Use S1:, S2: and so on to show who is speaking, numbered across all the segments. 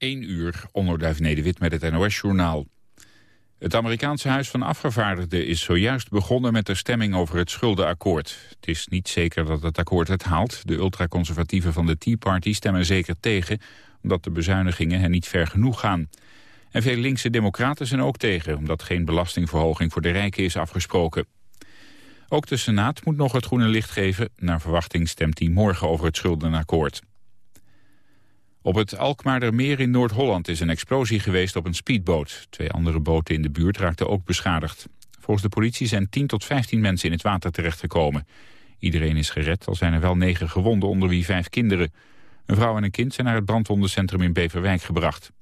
S1: 1 uur, onderduif Nederwit met het NOS-journaal. Het Amerikaanse Huis van Afgevaardigden is zojuist begonnen met de stemming over het schuldenakkoord. Het is niet zeker dat het akkoord het haalt. De ultraconservatieven van de Tea Party stemmen zeker tegen, omdat de bezuinigingen hen niet ver genoeg gaan. En veel linkse democraten zijn ook tegen, omdat geen belastingverhoging voor de rijken is afgesproken. Ook de Senaat moet nog het groene licht geven. Naar verwachting stemt hij morgen over het schuldenakkoord. Op het Alkmaardermeer in Noord-Holland is een explosie geweest op een speedboot. Twee andere boten in de buurt raakten ook beschadigd. Volgens de politie zijn 10 tot 15 mensen in het water terechtgekomen. Iedereen is gered, al zijn er wel negen gewonden, onder wie vijf kinderen. Een vrouw en een kind zijn naar het brandwondencentrum in Beverwijk gebracht.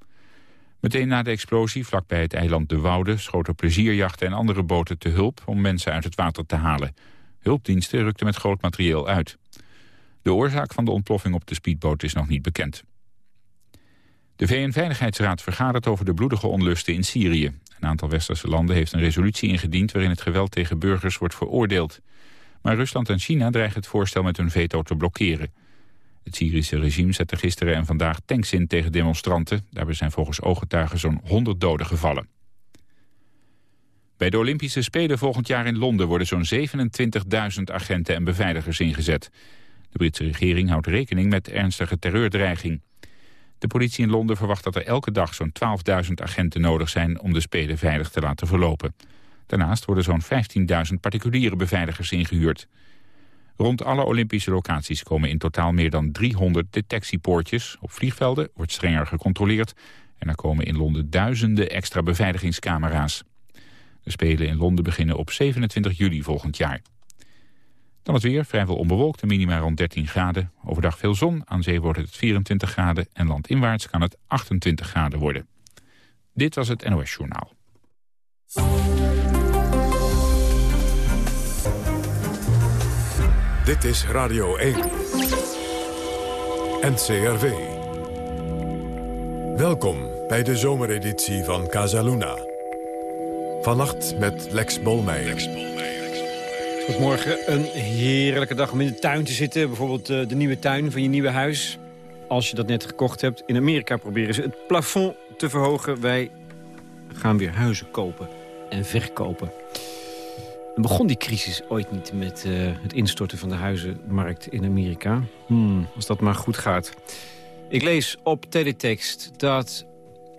S1: Meteen na de explosie, vlakbij het eiland De Woude... schoten plezierjachten en andere boten te hulp om mensen uit het water te halen. Hulpdiensten rukten met groot materieel uit. De oorzaak van de ontploffing op de speedboot is nog niet bekend. De VN-veiligheidsraad vergadert over de bloedige onlusten in Syrië. Een aantal westerse landen heeft een resolutie ingediend... waarin het geweld tegen burgers wordt veroordeeld. Maar Rusland en China dreigen het voorstel met hun veto te blokkeren. Het Syrische regime zette gisteren en vandaag tanks in tegen demonstranten. Daarbij zijn volgens ooggetuigen zo'n 100 doden gevallen. Bij de Olympische Spelen volgend jaar in Londen worden zo'n 27.000 agenten en beveiligers ingezet. De Britse regering houdt rekening met ernstige terreurdreiging. De politie in Londen verwacht dat er elke dag zo'n 12.000 agenten nodig zijn om de Spelen veilig te laten verlopen. Daarnaast worden zo'n 15.000 particuliere beveiligers ingehuurd. Rond alle Olympische locaties komen in totaal meer dan 300 detectiepoortjes. Op vliegvelden wordt strenger gecontroleerd. En er komen in Londen duizenden extra beveiligingscamera's. De Spelen in Londen beginnen op 27 juli volgend jaar. Dan het weer, vrijwel onbewolkt, minima rond 13 graden. Overdag veel zon, aan zee wordt het 24 graden... en landinwaarts kan het 28 graden worden. Dit was het NOS Journaal.
S2: Dit is Radio 1. NCRV. Welkom bij de zomereditie van Casaluna. Vannacht met Lex Bolmeijer.
S3: Goedemorgen, een heerlijke dag om in de tuin te zitten. Bijvoorbeeld eh, de nieuwe tuin van je nieuwe huis. Als je dat net gekocht hebt. In Amerika proberen ze het plafond te verhogen. Wij gaan weer huizen kopen en verkopen. En begon die crisis ooit niet met uh, het instorten van de huizenmarkt in Amerika? Hmm, als dat maar goed gaat. Ik lees op teletext dat,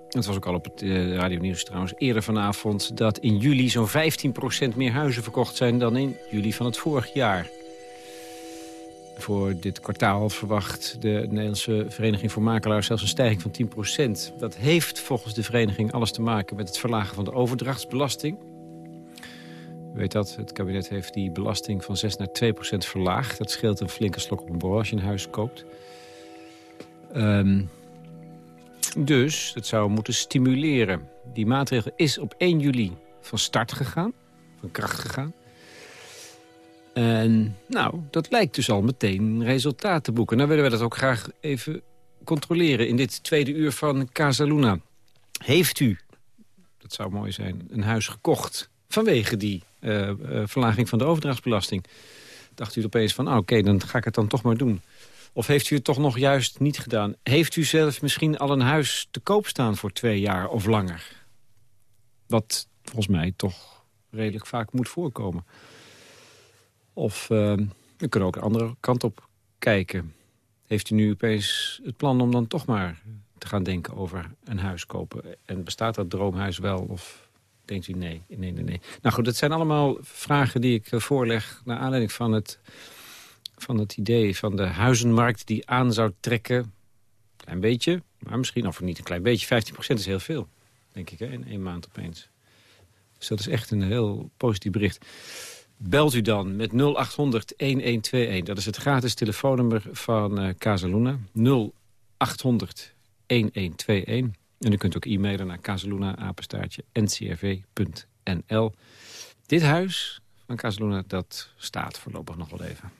S3: het was ook al op het uh, radio nieuws trouwens, eerder vanavond... dat in juli zo'n 15% meer huizen verkocht zijn dan in juli van het vorig jaar. Voor dit kwartaal verwacht de Nederlandse Vereniging voor Makelaars zelfs een stijging van 10%. Dat heeft volgens de vereniging alles te maken met het verlagen van de overdrachtsbelasting weet dat, het kabinet heeft die belasting van 6 naar 2 procent verlaagd. Dat scheelt een flinke slok op een borrel als je een huis koopt. Um, dus dat zou moeten stimuleren. Die maatregel is op 1 juli van start gegaan, van kracht gegaan. En nou, dat lijkt dus al meteen resultaat te boeken. Nou willen we dat ook graag even controleren in dit tweede uur van Casaluna. Heeft u, dat zou mooi zijn, een huis gekocht vanwege die uh, verlaging van de overdrachtsbelasting. Dacht u opeens van, ah, oké, dan ga ik het dan toch maar doen. Of heeft u het toch nog juist niet gedaan? Heeft u zelf misschien al een huis te koop staan voor twee jaar of langer? Wat volgens mij toch redelijk vaak moet voorkomen. Of we kunnen ook de andere kant op kijken. Heeft u nu opeens het plan om dan toch maar te gaan denken over een huis kopen? En bestaat dat droomhuis wel of denkt u nee, nee, nee, nee. Nou goed, dat zijn allemaal vragen die ik eh, voorleg... naar aanleiding van het, van het idee van de huizenmarkt die aan zou trekken. Klein beetje, maar misschien, of niet een klein beetje. 15% is heel veel, denk ik, hè, in één maand opeens. Dus dat is echt een heel positief bericht. Belt u dan met 0800-1121. Dat is het gratis telefoonnummer van uh, Casaluna. 0800 1121. En u kunt ook e-mailen naar casaluna-ncrv.nl. Dit huis van Casaluna, dat staat voorlopig nog wel even.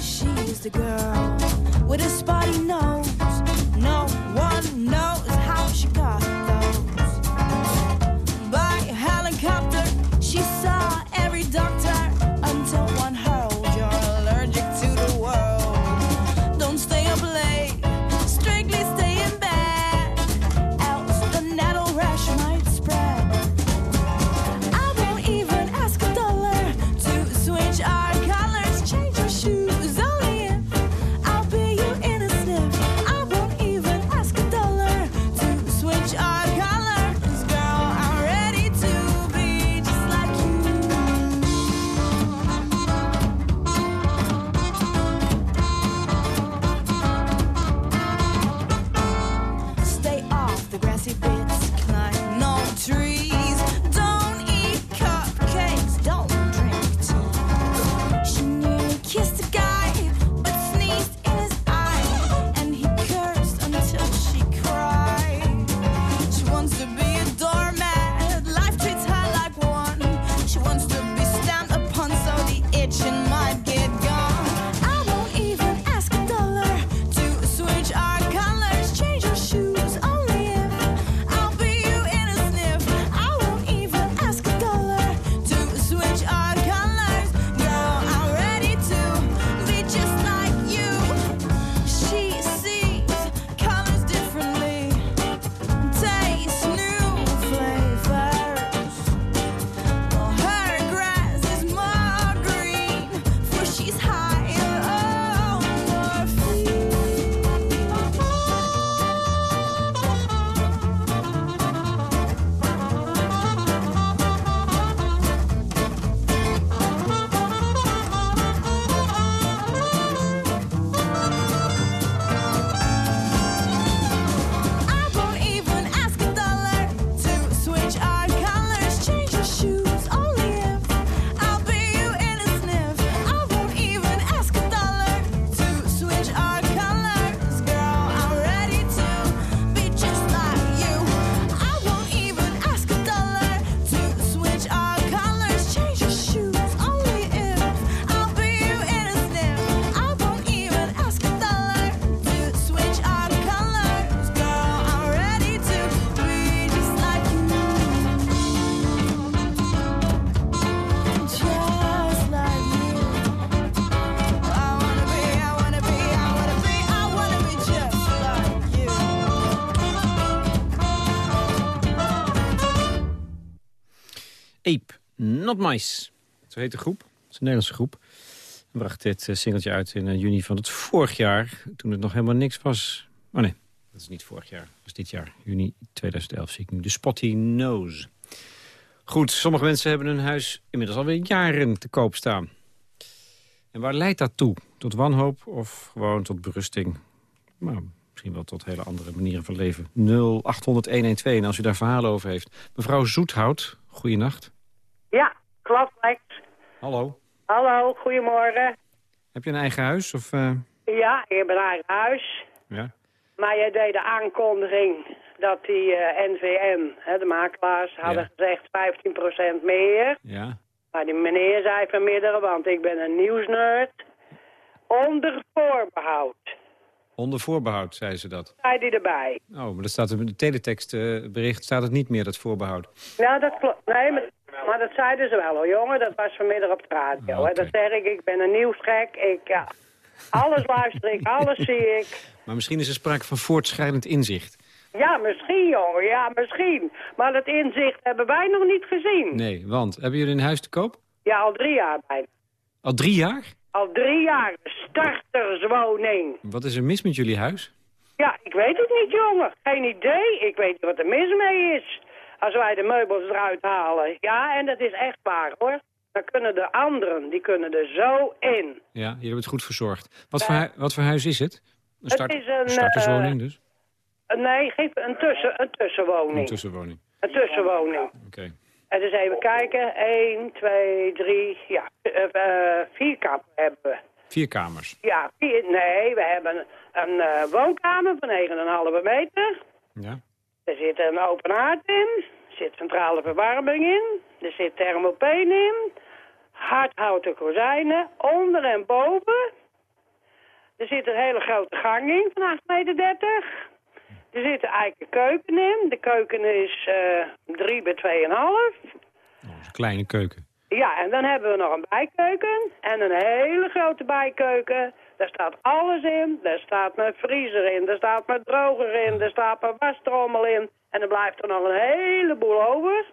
S3: She is the girl Not Mice. Zo heet de groep. Het is een Nederlandse groep. En bracht dit uh, singeltje uit in uh, juni van het vorig jaar. Toen het nog helemaal niks was. Maar nee, dat is niet vorig jaar. Dat was dit jaar. Juni 2011 zie ik nu. De Spotty Nose. Goed, sommige mensen hebben hun huis inmiddels alweer jaren te koop staan. En waar leidt dat toe? Tot wanhoop of gewoon tot berusting? Nou, misschien wel tot hele andere manieren van leven. 0800-112 en als u daar verhalen over heeft. Mevrouw Zoethout, goeienacht.
S4: Ja, klopt, Lex.
S3: Hallo.
S4: Hallo, goedemorgen.
S3: Heb je een eigen huis? Of, uh...
S4: Ja, ik heb een eigen huis.
S3: Ja.
S4: Maar jij deed de aankondiging dat die uh, NVM, hè, de makelaars, hadden
S3: Ja.
S4: gezegd 15% meer.
S3: Ja.
S4: Maar die meneer zei vanmiddag, want ik ben een nieuwsnerd, onder voorbehoud.
S3: Onder voorbehoud, zei ze dat.
S4: Zei die erbij.
S3: Oh, maar dat staat in het teletekstbericht staat het niet meer, dat voorbehoud.
S4: Nou, dat klopt. Nee, maar, maar dat zeiden ze wel hoor, jongen. Dat was vanmiddag op de radio.
S3: Oké.
S4: Dat zeg ik, ik ben een nieuwsgek. Ik, ja, alles luister ik, alles zie ik.
S3: Maar misschien is er sprake van voortschrijdend inzicht.
S4: Ja, misschien, jongen. Ja, misschien. Maar dat inzicht hebben wij nog niet gezien.
S3: Nee, want hebben jullie een huis te koop?
S4: Ja, al drie jaar bijna.
S3: Al drie jaar?
S4: Al drie jaar. Starterswoning.
S3: Wat is er mis met jullie huis?
S4: Ja, ik weet het niet, jongen. Geen idee. Ik weet niet wat er mis mee is. Als wij de meubels eruit halen. Ja, en dat is echt waar, hoor. Dan kunnen de anderen, die kunnen er zo in.
S3: Ja, jullie hebben het goed verzorgd. Wat, voor, hui- wat voor huis is het? Een, start,
S4: is een,
S3: starterswoning
S4: eh,
S3: dus?
S4: Eh, Nee, geef een, tussen, een tussenwoning.
S3: Een tussenwoning.
S4: Een tussenwoning.
S3: Oké.
S4: En dus even kijken. 1, 2, 3, ja, eh, eh, vier kappen hebben we.
S3: Vier kamers.
S4: Ja, vier, nee, we hebben een eh, woonkamer van 9,5 meter.
S3: Ja.
S4: Er zit een open haard in. Er zit centrale verwarming in. Er zit thermopeen in. Hardhouten kozijnen. Onder en boven. Er zit een hele grote gang in van 8,30 meter. Er zit een eiken keuken in. De keuken is eh 3 bij 2,5.
S3: Oh, dat is een kleine keuken.
S4: Ja, en dan hebben we nog een bijkeuken. En een hele grote bijkeuken. Daar staat alles in. Daar staat mijn vriezer in. Daar staat mijn droger in. Daar staat mijn wastrommel in. En er blijft er nog een heleboel over.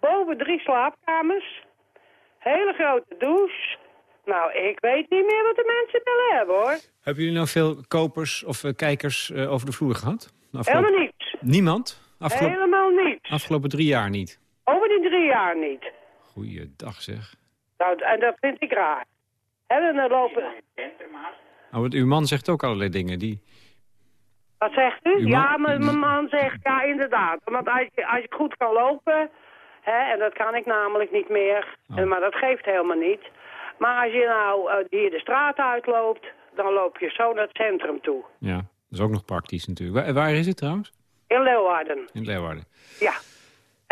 S4: Boven drie slaapkamers. Hele grote douche. Nou, ik weet niet meer wat de mensen willen hebben, hoor.
S3: Hebben jullie nou veel kopers of eh, kijkers eh, over de vloer gehad? Afgelopen-
S4: Helemaal niets.
S3: Niemand? Afgelopen,
S4: Helemaal niets.
S3: afgelopen drie jaar niet.
S4: Over die drie jaar niet.
S3: Goeiedag zeg.
S4: Nou, en dat vind ik raar. En dan lopen...
S3: Want uw man zegt ook allerlei dingen. Die...
S4: Wat zegt u? Ja, mijn mijn man zegt, ja inderdaad. Want als je, als je goed kan lopen, hè, en dat kan ik namelijk niet meer,
S3: Oh.
S4: en, maar dat geeft helemaal niet. Maar als je nou eh, hier de straat uitloopt, dan loop je zo naar het centrum toe.
S3: Ja, dat is ook nog praktisch natuurlijk. Waar, waar is het trouwens?
S4: In Leeuwarden,
S3: In Leeuwarden.
S4: ja.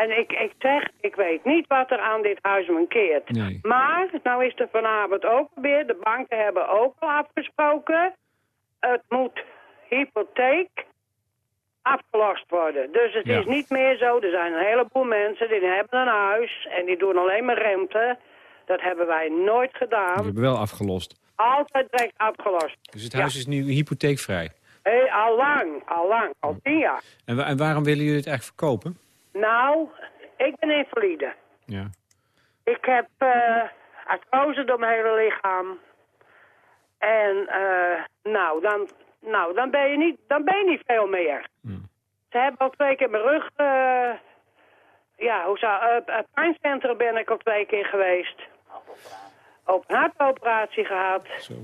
S4: En ik, ik zeg, ik weet niet wat er aan dit huis mankeert.
S3: Nee.
S4: Maar, nou is er vanavond ook weer, de banken hebben ook al afgesproken, het moet hypotheek afgelost worden. Dus het
S3: Ja.
S4: is niet meer zo, er zijn een heleboel mensen die hebben een huis en die doen alleen maar rente. Dat hebben wij nooit gedaan.
S3: hebben wel afgelost.
S4: Altijd direct afgelost.
S3: Dus het
S4: Ja.
S3: huis is nu hypotheekvrij.
S4: Hé, al lang, al lang, al tien jaar.
S3: En, wa- en waarom willen jullie het eigenlijk verkopen?
S4: Nou, ik ben invalide.
S3: Ja.
S4: Ik heb uh, artrose door mijn hele lichaam. En eh, nou, dan, nou dan, ben je niet, dan ben je niet veel meer.
S3: Hmm.
S4: Ze hebben al twee keer mijn rug... eh, ja, hoe zou... het pijncentrum ben ik al twee keer geweest. Open hartoperatie gehad.
S3: Zo.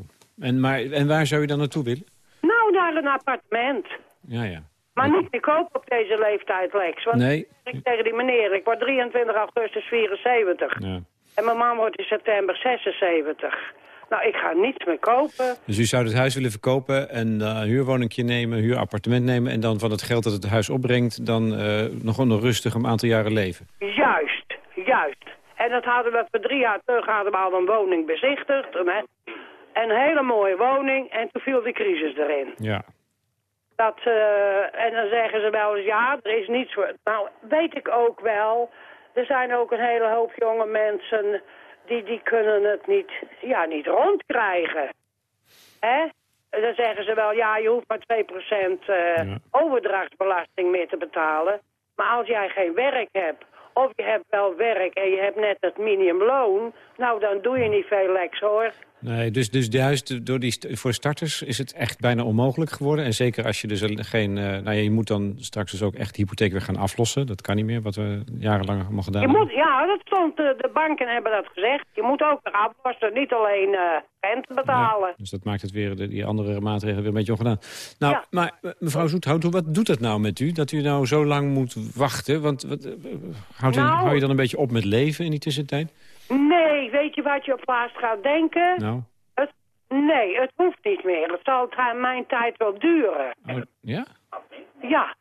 S3: En, maar, en waar zou je dan naartoe willen?
S4: Nou, naar een appartement.
S3: Ja, ja.
S4: Maar niet te koop op deze leeftijd, Lex. Want
S3: Nee.
S4: ik tegen die meneer, ik word 23 augustus 74.
S3: Ja.
S4: En mijn man wordt in september 76. Nou, ik ga niets meer kopen.
S3: Dus u zou het huis willen verkopen en eh, een huurwoningje nemen, een huurappartement nemen... en dan van het geld dat het huis opbrengt, dan eh, nog gewoon rustig een aantal jaren leven.
S4: Juist, juist. En dat hadden we voor drie jaar terug hadden we al een woning bezichtigd. Een, een hele mooie woning en toen viel de crisis erin.
S3: Ja.
S4: Dat, eh, en dan zeggen ze wel eens, ja, er is niets voor... Nou, weet ik ook wel. Er zijn ook een hele hoop jonge mensen die, die kunnen het niet, ja, niet rondkrijgen. Hè? Dan zeggen ze wel, ja, je hoeft maar 2% eh
S3: Ja.
S4: overdrachtsbelasting meer te betalen. Maar als jij geen werk hebt Of je hebt wel werk en je hebt net het minimumloon. Nou, dan doe je niet veel lex, hoor.
S3: Nee, dus, dus juist door die, voor starters is het echt bijna onmogelijk geworden. En zeker als je dus een- geen... eh, nou ja, je moet dan straks dus ook echt de hypotheek weer gaan aflossen. Dat kan niet meer, wat we jarenlang allemaal gedaan
S4: Je
S3: hebben.
S4: moet, ja, dat stond, eh, de banken hebben dat gezegd. Je moet ook weer aflossen, niet alleen eh rente betalen.
S3: Ja, dus dat maakt het weer, die andere maatregelen weer een beetje ongedaan. Nou,
S4: Ja.
S3: maar mevrouw Zoethout, wat doet dat nou met u? Dat u nou zo lang moet wachten? Want wat, houdt u,
S4: Nou-
S3: hou je dan een beetje op met leven in die tussentijd?
S4: Nee, weet je wat je op laatst gaat denken?
S3: Nou,
S4: Het, nee, het hoeft niet meer. Het zal mijn tijd wel duren.
S3: oh, ja?
S4: Ja,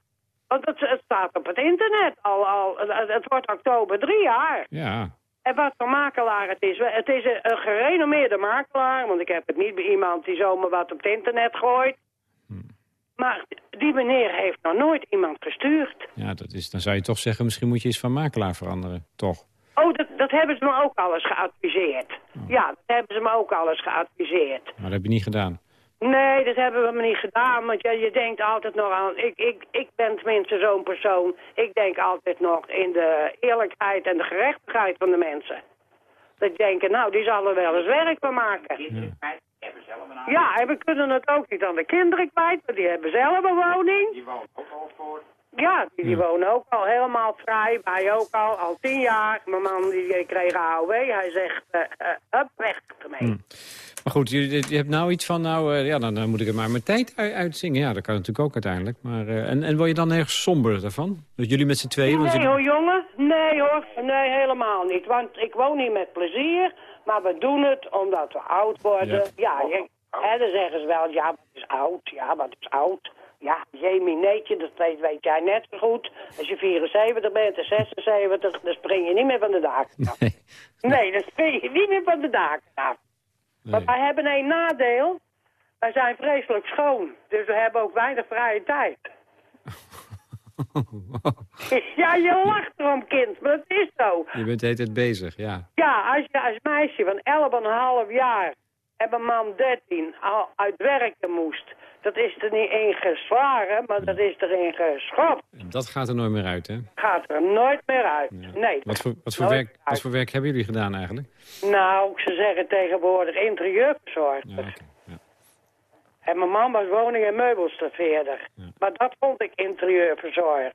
S4: want het, het staat op het internet al. al het, het wordt oktober drie jaar.
S3: Ja.
S4: En wat voor makelaar het is. Het is een, een gerenommeerde makelaar, want ik heb het niet bij iemand die zomaar wat op het internet gooit. Maar die meneer heeft nog nooit iemand gestuurd.
S3: Ja, dat is, dan zou je toch zeggen, misschien moet je eens van makelaar veranderen. Toch?
S4: Oh, dat, dat hebben ze me ook al eens geadviseerd. Ja, dat hebben ze me ook al eens geadviseerd.
S3: Maar dat heb je niet gedaan.
S4: Nee, dat hebben we me niet gedaan, want je, je denkt altijd nog aan... Ik, ik, ik ben tenminste zo'n persoon. Ik denk altijd nog in de eerlijkheid en de gerechtigheid van de mensen. Dat ik denk, nou, die zal er wel eens werk van maken. Ja, en we kunnen het ook niet aan de kinderen kwijt, want die hebben zelf een woning. Die wonen ook al voor. Ja, die, die wonen ook al helemaal vrij. Wij ook al, al tien jaar. Mijn man die kreeg AOW. Hij zegt, eh, hup, weg ermee.
S3: Maar goed, je, je hebt nou iets van, nou, eh, ja, dan, dan moet ik er maar mijn tijd uit, uitzingen. Ja, dat kan natuurlijk ook uiteindelijk. Maar, en, en word je dan erg somber daarvan? Dat jullie met z'n tweeën...
S4: Nee
S3: jullie-
S4: hoor, jongen. Nee hoor. Nee, helemaal niet. Want ik woon hier met plezier. Maar we doen het omdat we oud worden. Ja, je, hè, dan zeggen ze wel, ja, wat is oud? Ja, wat is oud? Ja, Jamie Neetje, dat weet, jij net zo goed. Als je 74 bent en 76, dan spring je niet meer van de daken af.
S3: Nee.
S4: Nee, dan spring je niet meer van de daken af. Maar wij hebben één nadeel. Wij zijn vreselijk schoon. Dus we hebben ook weinig vrije tijd. Ja, je lacht erom, kind, maar het is zo.
S3: Je bent tijd bezig, ja.
S4: Ja, als je als meisje van 11,5 jaar en mijn man 13 al uit werken moest... dat is er niet in geslagen, maar dat is erin geschopt.
S3: En Dat gaat er nooit meer uit, hè?
S4: Gaat er nooit meer uit. Nee.
S3: Wat voor, wat, voor werk, wat voor werk hebben jullie gedaan eigenlijk?
S4: Nou, ze zeggen tegenwoordig interieurverzorgster.
S3: Ja, ja.
S4: En mijn man was woning- en meubelstaveerder. Maar dat vond ik interieurverzorger.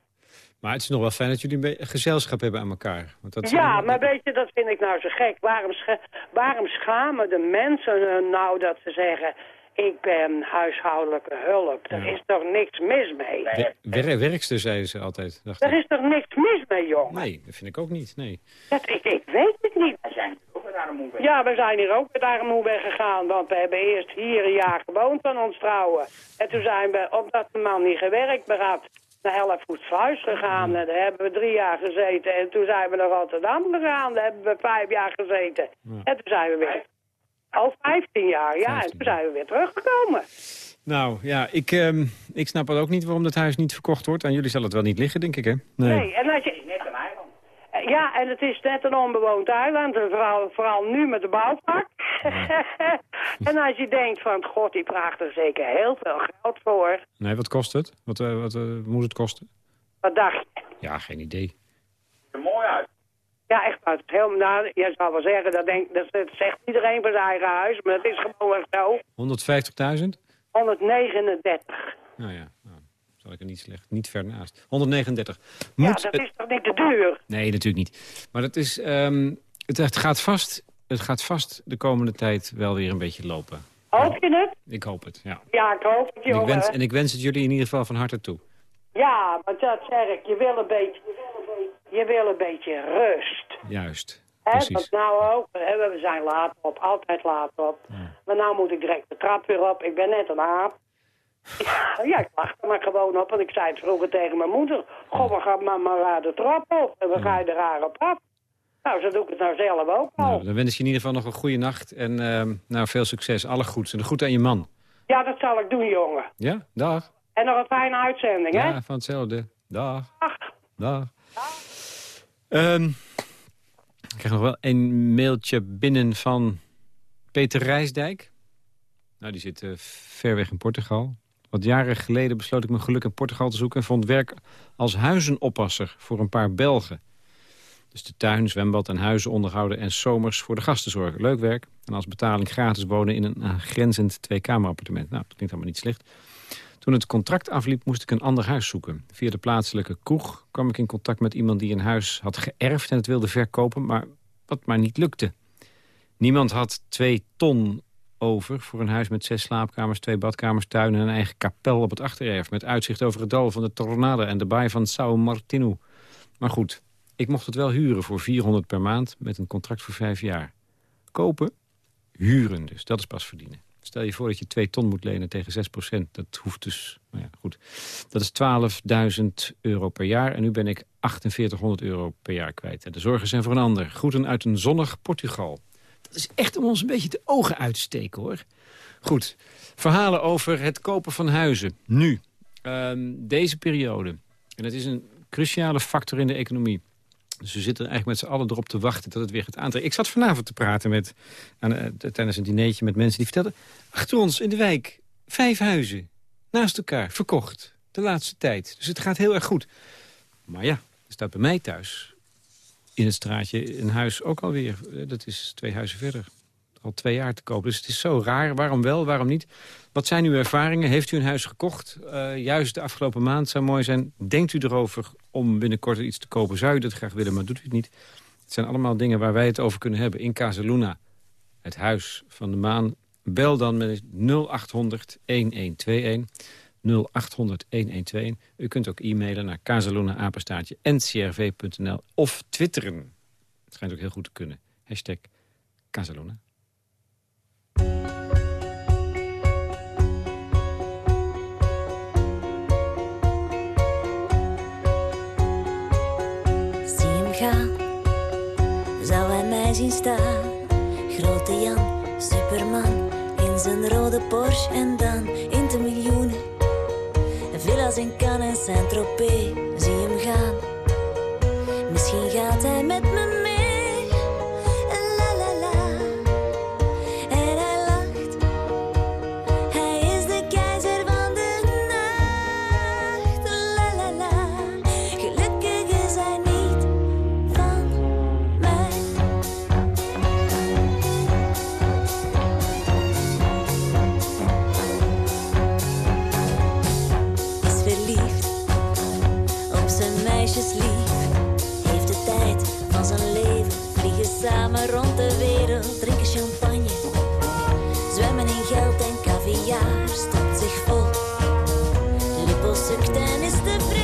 S3: Maar het is nog wel fijn dat jullie een gezelschap hebben aan elkaar. Want dat
S4: Ja, maar weet je, dat vind ik nou zo gek. Waarom, scha waarom schamen de mensen nou dat ze zeggen... ik ben huishoudelijke hulp. Daar is toch niks mis mee?
S3: Wer- wer- werkster, zeiden ze altijd. Dacht
S4: Daar
S3: ik.
S4: is toch niks mis mee, jongen?
S3: Nee, dat vind ik ook niet, nee.
S4: Dat, ik, ik weet het niet. Ja, we zijn hier ook met armoede gegaan. Want we hebben eerst hier een jaar gewoond van ons trouwen. En toen zijn we, omdat de man niet gewerkt meer had... naar Hellevoetsluis gegaan. En daar hebben we drie jaar gezeten. En toen zijn we naar Rotterdam gegaan. Daar hebben we vijf jaar gezeten. En toen zijn we weer... Al 15 jaar, ja.
S3: 15
S4: En toen zijn we weer teruggekomen.
S3: Nou, ja, ik, ehm, ik snap het ook niet waarom dat huis niet verkocht wordt. Aan jullie zal het wel niet liggen, denk ik, hè?
S4: Nee, en als je... Net een eiland. Ja, en het is net een onbewoond eiland. Vooral, vooral nu met de bouwvak. en als je denkt van, god, die vraagt er zeker heel veel geld voor.
S3: Nee, wat kost het? Wat, eh, wat eh, moet het kosten?
S4: Wat dacht je?
S3: Ja, geen idee.
S4: Ja, echt, is heel, nou, je zou wel zeggen, dat, denk, dat, dat zegt iedereen voor zijn eigen huis, maar het is gewoon echt zo.
S3: 150.000?
S4: 139.
S3: Nou ja, nou, zal ik er niet slecht. Niet ver naast. 139.
S4: Ja,
S3: Moet
S4: dat
S3: het-
S4: is toch niet te duur?
S3: Nee, natuurlijk niet. Maar dat is, ehm, het, het, gaat vast, het gaat vast de komende tijd wel weer een beetje lopen.
S4: Hoop je het?
S3: Ik hoop het, ja.
S4: Ja, ik hoop het,
S3: En ik,
S4: jongen.
S3: wens, en ik wens het jullie in ieder geval van harte toe.
S4: Ja, maar dat zeg ik, je wil een beetje, je wil een beetje rust.
S3: Juist,
S4: Hè,
S3: precies.
S4: want nou ook, hè, we zijn laat op, altijd laat op. Maar nou moet ik direct de trap weer op. Ik ben net een aap. Ja, ik lach er maar gewoon op. Want ik zei het vroeger tegen mijn moeder. Goh, we gaan maar, maar de trap op. En we gaan er raar op af. Nou, zo doe ik het nou zelf ook al.
S3: Nou, dan wens ik je in ieder geval nog een goede nacht. En ehm, nou, veel succes. Alle goeds. En de groet aan je man.
S4: Ja, dat zal ik doen, jongen.
S3: Ja, dag.
S4: En nog een fijne uitzending, hè?
S3: Ja, van hetzelfde. Dag.
S4: Dag.
S3: Dag. Ehm, ik krijg nog wel een mailtje binnen van Peter Rijsdijk. Nou, die zit eh, ver weg in Portugal. Wat jaren geleden besloot ik mijn geluk in Portugal te zoeken... en vond werk als huizenoppasser voor een paar Belgen. Dus de tuin, zwembad en huizen onderhouden en zomers voor de gasten zorgen. Leuk werk. En als betaling gratis wonen in een grenzend twee-kamerappartement. Nou, dat klinkt allemaal niet slecht. Toen het contract afliep moest ik een ander huis zoeken. Via de plaatselijke kroeg kwam ik in contact met iemand die een huis had geërfd... en het wilde verkopen, maar wat maar niet lukte. Niemand had twee ton over voor een huis met zes slaapkamers, twee badkamers, tuin en een eigen kapel op het achtererf... met uitzicht over het dal van de Tornado en de baai van São Martino. Maar goed, ik mocht het wel huren voor 400 per maand met een contract voor vijf jaar. Kopen? Huren dus, dat is pas verdienen. Stel je voor dat je twee ton moet lenen tegen 6 procent. Dat hoeft dus, nou ja, goed. Dat is 12.000 euro per jaar en nu ben ik 4800 euro per jaar kwijt. En de zorgen zijn voor een ander. Groeten uit een zonnig Portugal. Dat is echt om ons een beetje de ogen uit te steken, hoor. Goed, verhalen over het kopen van huizen. Nu, um, deze periode. En dat is een cruciale factor in de economie. Dus we zitten eigenlijk met z'n allen erop te wachten dat het weer gaat aantrekken. Ik zat vanavond te praten met, aan, uh, tijdens een dinertje met mensen die vertelden... achter ons in de wijk, vijf huizen, naast elkaar, verkocht. De laatste tijd. Dus het gaat heel erg goed. Maar ja, er staat bij mij thuis in het straatje een huis ook alweer. Eh, dat is twee huizen verder. Al twee jaar te koop. Dus het is zo raar. Waarom wel, waarom niet? Wat zijn uw ervaringen? Heeft u een huis gekocht? Uh, juist de afgelopen maand zou mooi zijn. Denkt u erover om binnenkort iets te kopen? Zou u dat graag willen, maar doet u het niet? Het zijn allemaal dingen waar wij het over kunnen hebben. In Casaluna, het huis van de maan. Bel dan met 0800 1121. 0800 1121. U kunt ook e-mailen naar casaluna-apenstaartje ncrv.nl of twitteren. Het schijnt ook heel goed te kunnen. Hashtag Casaluna.
S5: Zou hij mij zien staan. Grote Jan, superman, in zijn rode Porsche en dan in de miljoenen. Villa's in Cannes en Saint-Tropez, zie hem gaan. Misschien gaat hij met me de frente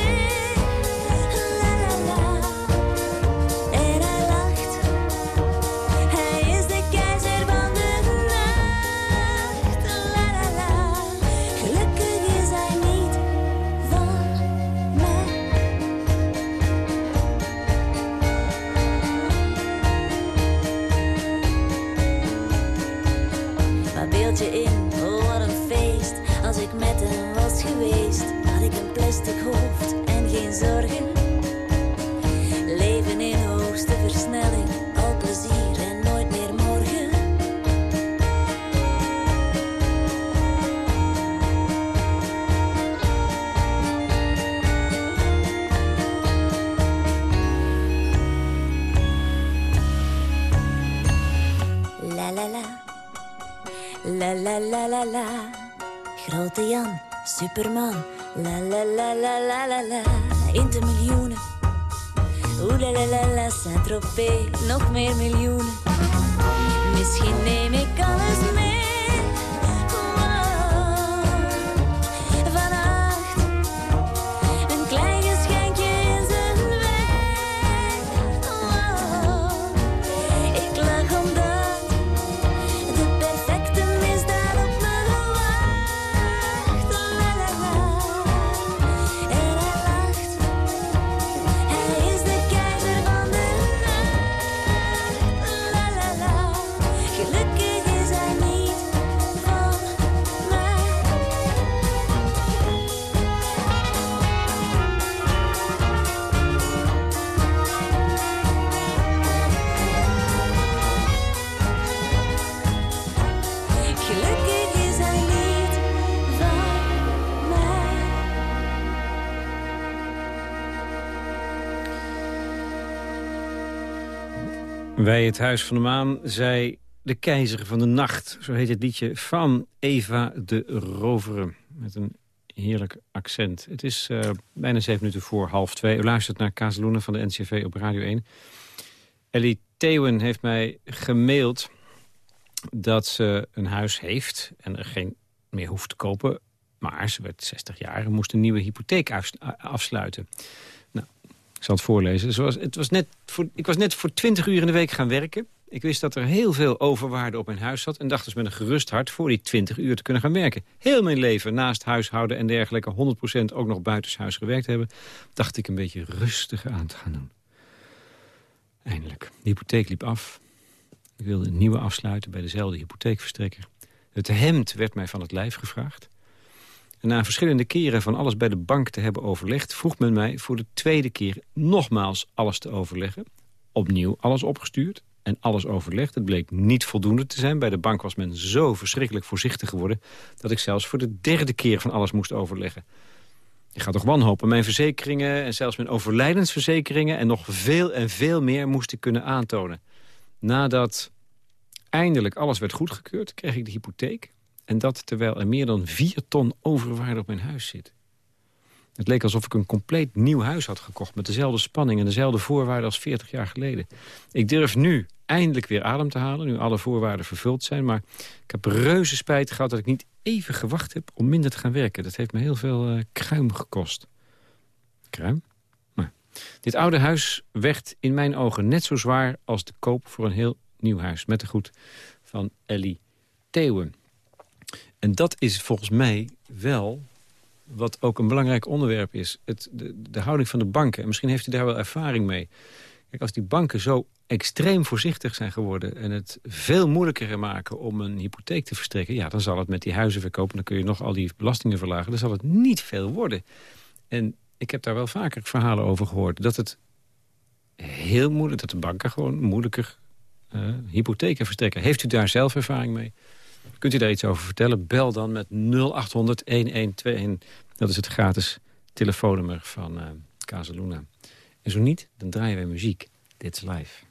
S5: Superman. La la la la la la la. In de miljoenen. Oeh la la la la, Saint-Tropez. Nog meer miljoenen. Misschien neem ik alles mee.
S3: Bij het Huis van de Maan zei de keizer van de nacht. Zo heet het liedje van Eva de Rovere. Met een heerlijk accent. Het is uh, bijna zeven minuten voor half twee. U luistert naar Kazeloenen van de NCV op Radio 1. Ellie Theeuwen heeft mij gemaild dat ze een huis heeft... en er geen meer hoeft te kopen. Maar ze werd 60 jaar en moest een nieuwe hypotheek afsluiten. Ik zal het voorlezen. Het was net voor, ik was net voor 20 uur in de week gaan werken. Ik wist dat er heel veel overwaarde op mijn huis zat... en dacht dus met een gerust hart voor die 20 uur te kunnen gaan werken. Heel mijn leven, naast huishouden en dergelijke... 100% ook nog buitenshuis gewerkt hebben... dacht ik een beetje rustiger aan te gaan doen. Eindelijk. De hypotheek liep af. Ik wilde een nieuwe afsluiten bij dezelfde hypotheekverstrekker. Het hemd werd mij van het lijf gevraagd. En na verschillende keren van alles bij de bank te hebben overlegd... vroeg men mij voor de tweede keer nogmaals alles te overleggen. Opnieuw alles opgestuurd en alles overlegd. Het bleek niet voldoende te zijn. Bij de bank was men zo verschrikkelijk voorzichtig geworden... dat ik zelfs voor de derde keer van alles moest overleggen. Je gaat toch wanhopen. Mijn verzekeringen en zelfs mijn overlijdensverzekeringen... en nog veel en veel meer moest ik kunnen aantonen. Nadat eindelijk alles werd goedgekeurd, kreeg ik de hypotheek... En dat terwijl er meer dan vier ton overwaarde op mijn huis zit. Het leek alsof ik een compleet nieuw huis had gekocht... met dezelfde spanning en dezelfde voorwaarden als 40 jaar geleden. Ik durf nu eindelijk weer adem te halen, nu alle voorwaarden vervuld zijn. Maar ik heb reuze spijt gehad dat ik niet even gewacht heb om minder te gaan werken. Dat heeft me heel veel uh, kruim gekost. Kruim? Dit oude huis werd in mijn ogen net zo zwaar als de koop voor een heel nieuw huis. Met de goed van Ellie Theeuwen. En dat is volgens mij wel wat ook een belangrijk onderwerp is. Het, de, de houding van de banken. En misschien heeft u daar wel ervaring mee. Kijk, als die banken zo extreem voorzichtig zijn geworden... en het veel moeilijker maken om een hypotheek te verstrekken... ja, dan zal het met die huizen verkopen... dan kun je nog al die belastingen verlagen. Dan zal het niet veel worden. En ik heb daar wel vaker verhalen over gehoord... dat het heel moeilijk... dat de banken gewoon moeilijker uh, hypotheken verstrekken. Heeft u daar zelf ervaring mee? Kunt u daar iets over vertellen? Bel dan met 0800-1121. Dat is het gratis telefoonnummer van uh, Casaluna. En zo niet, dan draaien we muziek. Dit is live.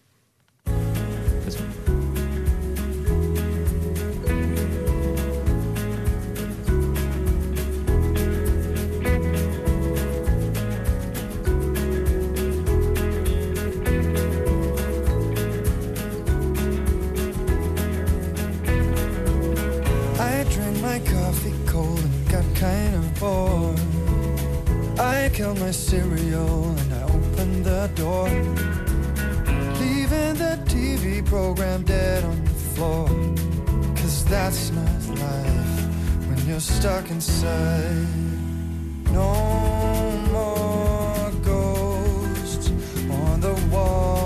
S6: Killed my cereal and I opened the door. Leaving the TV program dead on the floor. Cause that's not life when you're stuck inside. No more ghosts on the wall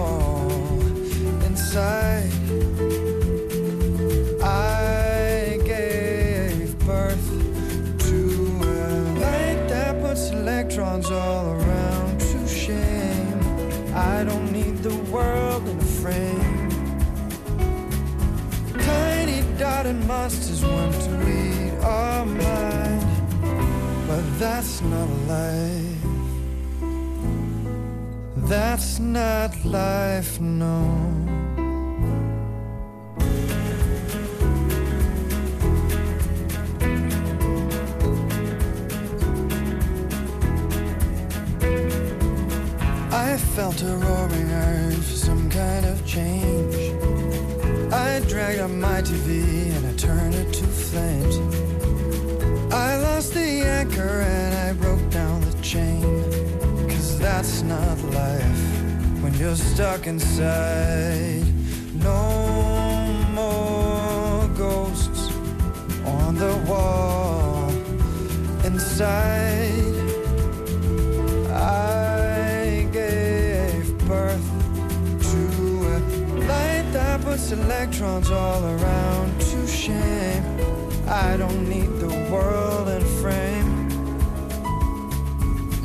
S6: monsters want to eat our mind, but that's not life. That's not life, no. I felt a roaring urge for some kind of change. I dragged up my TV flames. I lost the anchor and I broke down the chain. Cause that's not life when you're stuck inside. No more ghosts on the wall inside. I gave birth to a light that puts electrons all around. I don't need the world in frame.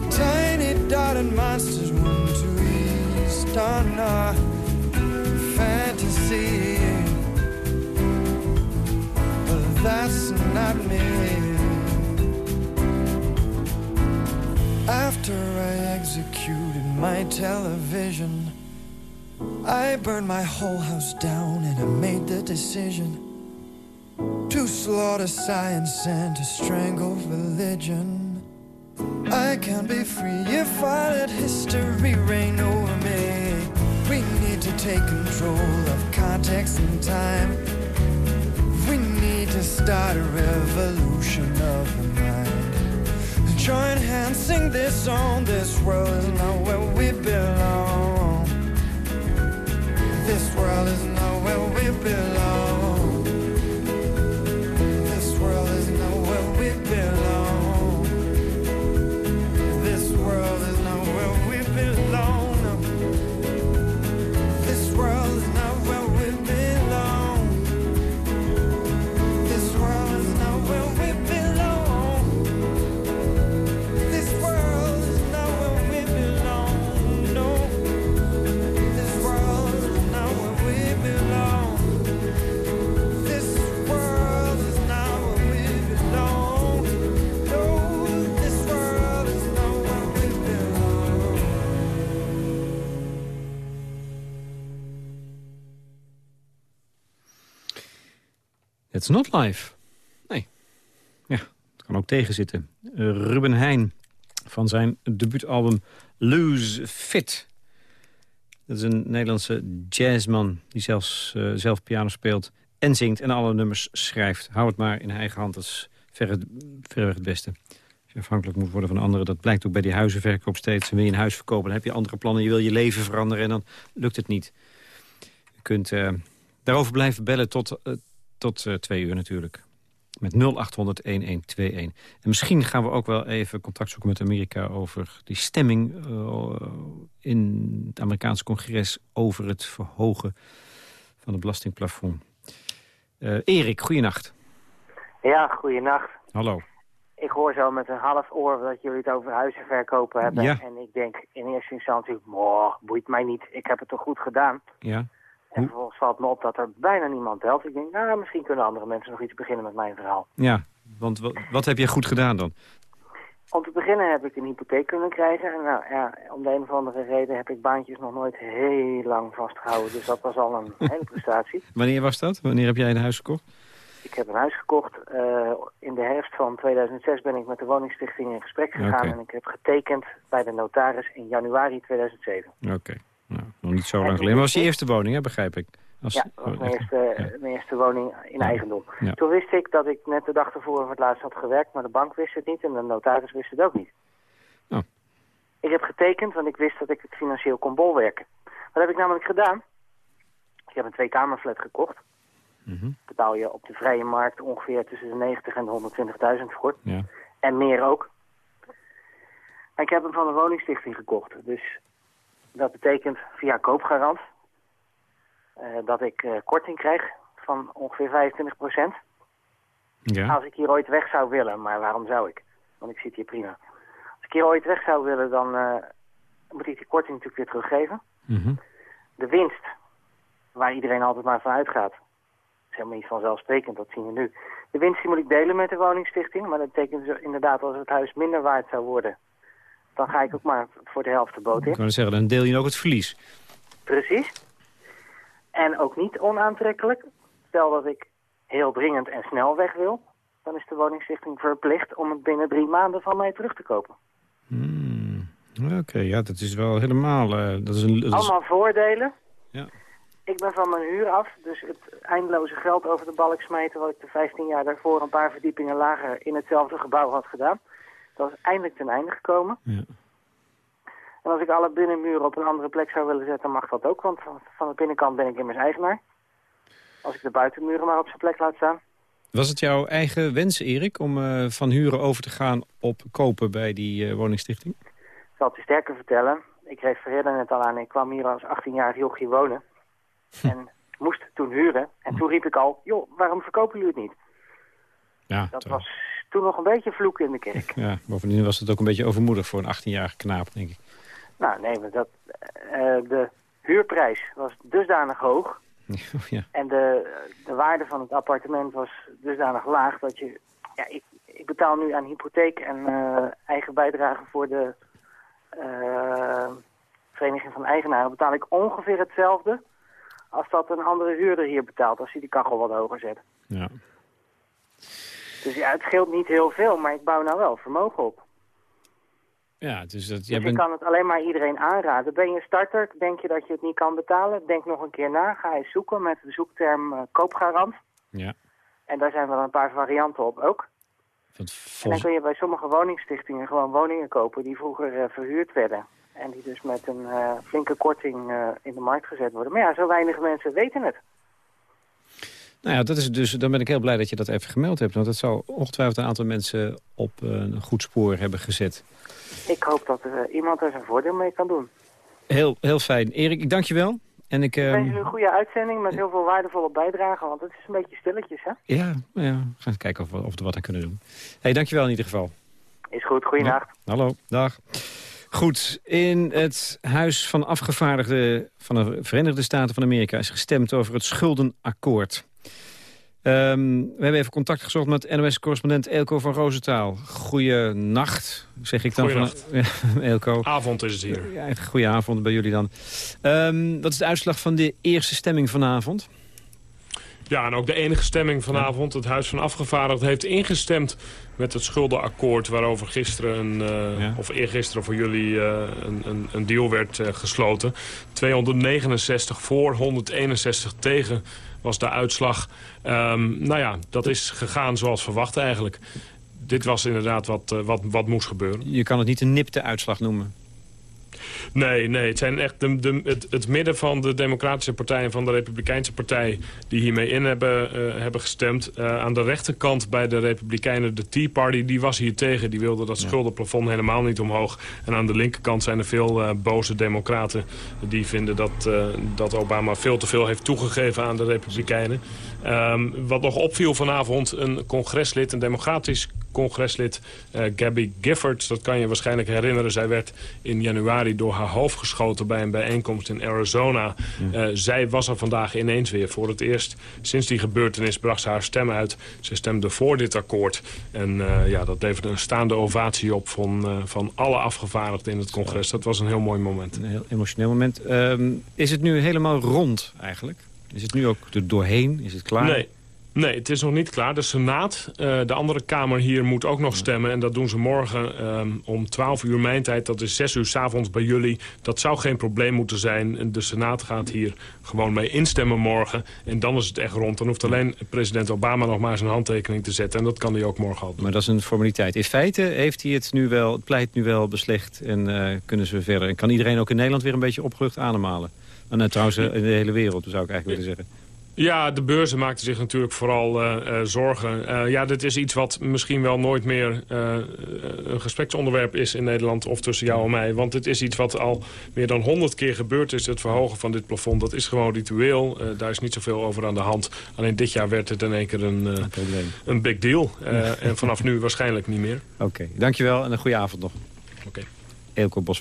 S6: Tiny dotted monsters want to east on our fantasy. But that's not me. After I executed my television I burned my whole house down and I made the decision slaughter science and to strangle religion. I can't be free if I let history reign over me. We need to take control of context and time. We need to start a revolution of the mind. Join hands, sing this song. This world is not where we belong. This world is not where we belong. Not
S3: live. Nee. Ja, het kan ook tegenzitten. Uh, Ruben Heijn van zijn debuutalbum Lose Fit. Dat is een Nederlandse jazzman die zelfs eh, zelf piano speelt en zingt en alle nummers schrijft. Hou het maar in eigen hand, dat is verre, verreweg het beste. Als je afhankelijk moet worden van anderen, dat blijkt ook bij die huizenverkoop steeds. En wil je een huis verkopen, dan heb je andere plannen. Je wil je leven veranderen en dan lukt het niet. Je kunt eh, daarover blijven bellen tot, eh, tot eh, twee uur natuurlijk. Met 0800-1121. En misschien gaan we ook wel even contact zoeken met Amerika... over die stemming eh, in het Amerikaanse congres... over het verhogen van het belastingplafond. Eh Erik, goeienacht.
S7: Ja, goeienacht.
S3: Hallo.
S7: Ik hoor zo met een half oor dat jullie het over huizen verkopen hebben.
S3: Ja.
S7: En ik denk in eerste instantie, moh, boeit mij niet. Ik heb het toch goed gedaan.
S3: Ja?
S7: En vervolgens valt me op dat er bijna niemand belt. Ik denk, nou, misschien kunnen andere mensen nog iets beginnen met mijn verhaal.
S3: Ja, want wat, heb jij goed gedaan dan?
S7: Om te beginnen heb ik een hypotheek kunnen krijgen. En nou ja, om de een of andere reden heb ik baantjes nog nooit heel lang vastgehouden. Dus dat was al een hele prestatie.
S3: Wanneer was dat? Wanneer heb jij een huis gekocht?
S7: Ik heb een huis gekocht. Eh, in de herfst van 2006 ben ik met de woningstichting in gesprek gegaan. En ik heb getekend bij de notaris in januari 2007.
S3: Oké. Nog niet zo lang geleden. Maar was je eerste woning, hè, begrijp ik? Als,
S7: Ja, dat was
S3: oh,
S7: mijn eerste,
S3: Ja.
S7: mijn eerste woning in
S3: Ja.
S7: eigendom.
S3: Ja.
S7: Toen wist ik dat ik net de dag ervoor voor het laatst had gewerkt, maar de bank wist het niet en de notaris wist het ook niet.
S3: Oh.
S7: Ik heb getekend, want ik wist dat ik het financieel kon bolwerken. Wat heb ik namelijk gedaan? Ik heb een tweekamerflat gekocht.
S3: Mhm.
S7: Betaal je op de vrije markt ongeveer tussen de 90 en de 120.000 voor.
S3: Ja.
S7: En meer ook. Maar ik heb hem van een woningstichting gekocht. Dus dat betekent via koopgarant eh, dat ik eh, korting krijg van ongeveer 25
S3: Ja.
S7: Als ik hier ooit weg zou willen, maar waarom zou ik? Want ik zit hier prima. Als ik hier ooit weg zou willen, dan eh, moet ik die korting natuurlijk weer teruggeven.
S3: Mhm.
S7: De winst, waar iedereen altijd maar van uitgaat, is helemaal niet vanzelfsprekend, dat zien we nu. De winst die moet ik delen met de woningstichting, maar dat betekent dus inderdaad als het huis minder waard zou worden, dan ga ik ook maar voor de helft de boot in.
S3: Ik wou zeggen, dan deel je ook het verlies.
S7: Precies. En ook niet onaantrekkelijk. Stel dat ik heel dringend en snel weg wil, dan is de woningstichting verplicht om het binnen drie maanden van mij terug te kopen.
S3: Hmm. Oké, ja, dat is wel helemaal... eh, dat is een, dat is-
S7: Allemaal voordelen.
S3: Ja.
S7: Ik ben van mijn huur af, dus het eindeloze geld over de balk smijten... wat ik de 15 jaar daarvoor een paar verdiepingen lager in hetzelfde gebouw had gedaan... dat is eindelijk ten einde gekomen.
S3: Ja.
S7: En als ik alle binnenmuren op een andere plek zou willen zetten, mag dat ook. Want van- de binnenkant ben ik immers eigenaar. Als ik de buitenmuren maar op zijn plek laat staan.
S3: Was het jouw eigen wens, Erik, om eh, van huren over te gaan op kopen bij die eh, woningstichting?
S7: Ik zal het je sterker vertellen. Ik refereerde net al aan, ik kwam hier als 18-jarig jochie wonen. En moest toen huren. En toen riep ik al, joh, waarom verkopen jullie het niet?
S3: Ja,
S7: Dat
S3: toch.
S7: was toen nog een beetje vloek in de kerk.
S3: ja, bovendien was het ook een beetje overmoedig voor een 18-jarige knaap, denk ik.
S7: nou, nee, maar dat, eh, de huurprijs was dusdanig hoog.
S3: ja.
S7: En de, de waarde van het appartement was dusdanig laag dat je... Ja, ik, ik betaal nu aan hypotheek en eh, eigen bijdrage voor de, eh, vereniging van eigenaren, betaal ik ongeveer hetzelfde als dat een andere huurder hier betaalt, als hij die kachel wat hoger zet.
S3: Ja.
S7: Dus ja, het scheelt niet heel veel, maar ik bouw nou wel vermogen op.
S3: Ja, dus dat,
S7: Dus
S3: jij
S7: ik
S3: bent...
S7: kan het alleen maar iedereen aanraden. Ben je starter, denk je dat je het niet kan betalen, denk nog een keer na. Ga eens zoeken met de zoekterm eh, koopgarant.
S3: Ja,
S7: En daar zijn wel een paar varianten op ook.
S3: want
S7: En dan
S3: volgens...
S7: kun je bij sommige woningstichtingen gewoon woningen kopen die vroeger eh, verhuurd werden. En die dus met een eh, flinke korting in de markt gezet worden. Maar ja, zo weinig mensen weten het.
S3: Nou ja, dat is dus, dan ben ik heel blij dat je dat even gemeld hebt. Want dat zal ongetwijfeld een aantal mensen op eh, een goed spoor hebben gezet.
S7: Ik hoop dat er, eh, iemand er zijn voordeel mee kan doen.
S3: Heel, heel fijn. Erik, ik dank je wel. En ik... Ehm,
S7: wens u een goede uitzending met heel veel waardevolle bijdragen. Want het is een beetje stilletjes, hè?
S3: ja, ja, we gaan kijken of we, of we er wat aan kunnen doen. hey, dank je wel in ieder geval.
S7: Is goed, goeienacht.
S3: Hallo, dag. Goed, in het Huis van Afgevaardigden van de Verenigde Staten van Amerika... is gestemd over het schuldenakkoord. Ehm, we hebben even contact gezocht met NOS-correspondent Elko van Roosentaal. Goeienacht, zeg ik dan.
S8: Goeienacht.
S3: Van, Elko.
S8: Avond is het hier.
S3: Ja, goedenavond bij jullie dan. Ehm, wat is de uitslag van de eerste stemming vanavond?
S8: Ja, en ook de enige stemming vanavond. Het Huis van Afgevaardigden heeft ingestemd met het schuldenakkoord... waarover gisteren, een, eh,
S3: Ja.
S8: of eergisteren voor jullie, eh, een, een, een deal werd eh, gesloten. 269 voor, 161 tegen was de uitslag. Ehm, nou ja, dat is gegaan zoals verwacht eigenlijk. Dit was inderdaad wat, eh, wat, wat moest gebeuren.
S3: Je kan het niet een nipte uitslag noemen.
S8: Nee, nee. Het zijn echt de, de, het, het midden van de Democratische Partij en van de Republikeinse Partij die hiermee in hebben, eh, hebben gestemd. Eh, aan de rechterkant bij de Republikeinen, de Tea Party, die was hier tegen. Die wilde dat schuldenplafond helemaal niet omhoog. En aan de linkerkant zijn er veel eh, boze democraten die vinden dat, dat Obama veel te veel heeft toegegeven aan de Republikeinen. Ehm, wat nog opviel vanavond, een congreslid, een democratisch congreslid, eh, Gabby Giffords. Dat kan je waarschijnlijk herinneren. Zij werd in januari door haar hoofd geschoten bij een bijeenkomst in Arizona. Eh, zij was er vandaag ineens weer. Voor het eerst sinds die gebeurtenis bracht ze haar stem uit. Ze stemde voor dit akkoord. En eh, ja, dat leverde een staande ovatie op van, van alle afgevaardigden in het congres. Dat was een heel mooi moment.
S3: Een heel emotioneel moment. Ehm, is het nu helemaal rond eigenlijk? Is het nu ook er doorheen? Is het klaar?
S8: Nee. Nee, het is nog niet klaar. De Senaat, eh, de andere Kamer hier, moet ook nog stemmen. En dat doen ze morgen ehm, om 12 uur mijn tijd. Dat is 6 uur 's avonds bij jullie. Dat zou geen probleem moeten zijn. De Senaat gaat hier gewoon mee instemmen morgen. En dan is het echt rond. Dan hoeft alleen president Obama nog maar zijn handtekening te zetten. En dat kan hij ook morgen al doen.
S3: Maar dat is een formaliteit. In feite heeft hij het nu wel, het pleit nu wel beslecht en eh, kunnen ze verder. En kan iedereen ook in Nederland weer een beetje opgerucht ademhalen? En uh, trouwens eh, in de hele wereld, zou ik eigenlijk willen zeggen.
S8: Ja, de beurzen maakten zich natuurlijk vooral uh, uh, zorgen. Uh, ja, dit is iets wat misschien wel nooit meer een gespreksonderwerp is in Nederland... of tussen jou en mij. Want het is iets wat al meer dan honderd keer gebeurd is. Het verhogen van dit plafond, dat is gewoon ritueel. daar is niet zoveel over aan de hand. Alleen dit jaar werd het in één keer een, een, een big deal. en vanaf nu waarschijnlijk niet meer.
S3: Oké, okay, dankjewel en een goede avond nog.
S8: Oké. Okay.
S3: Eelco Bos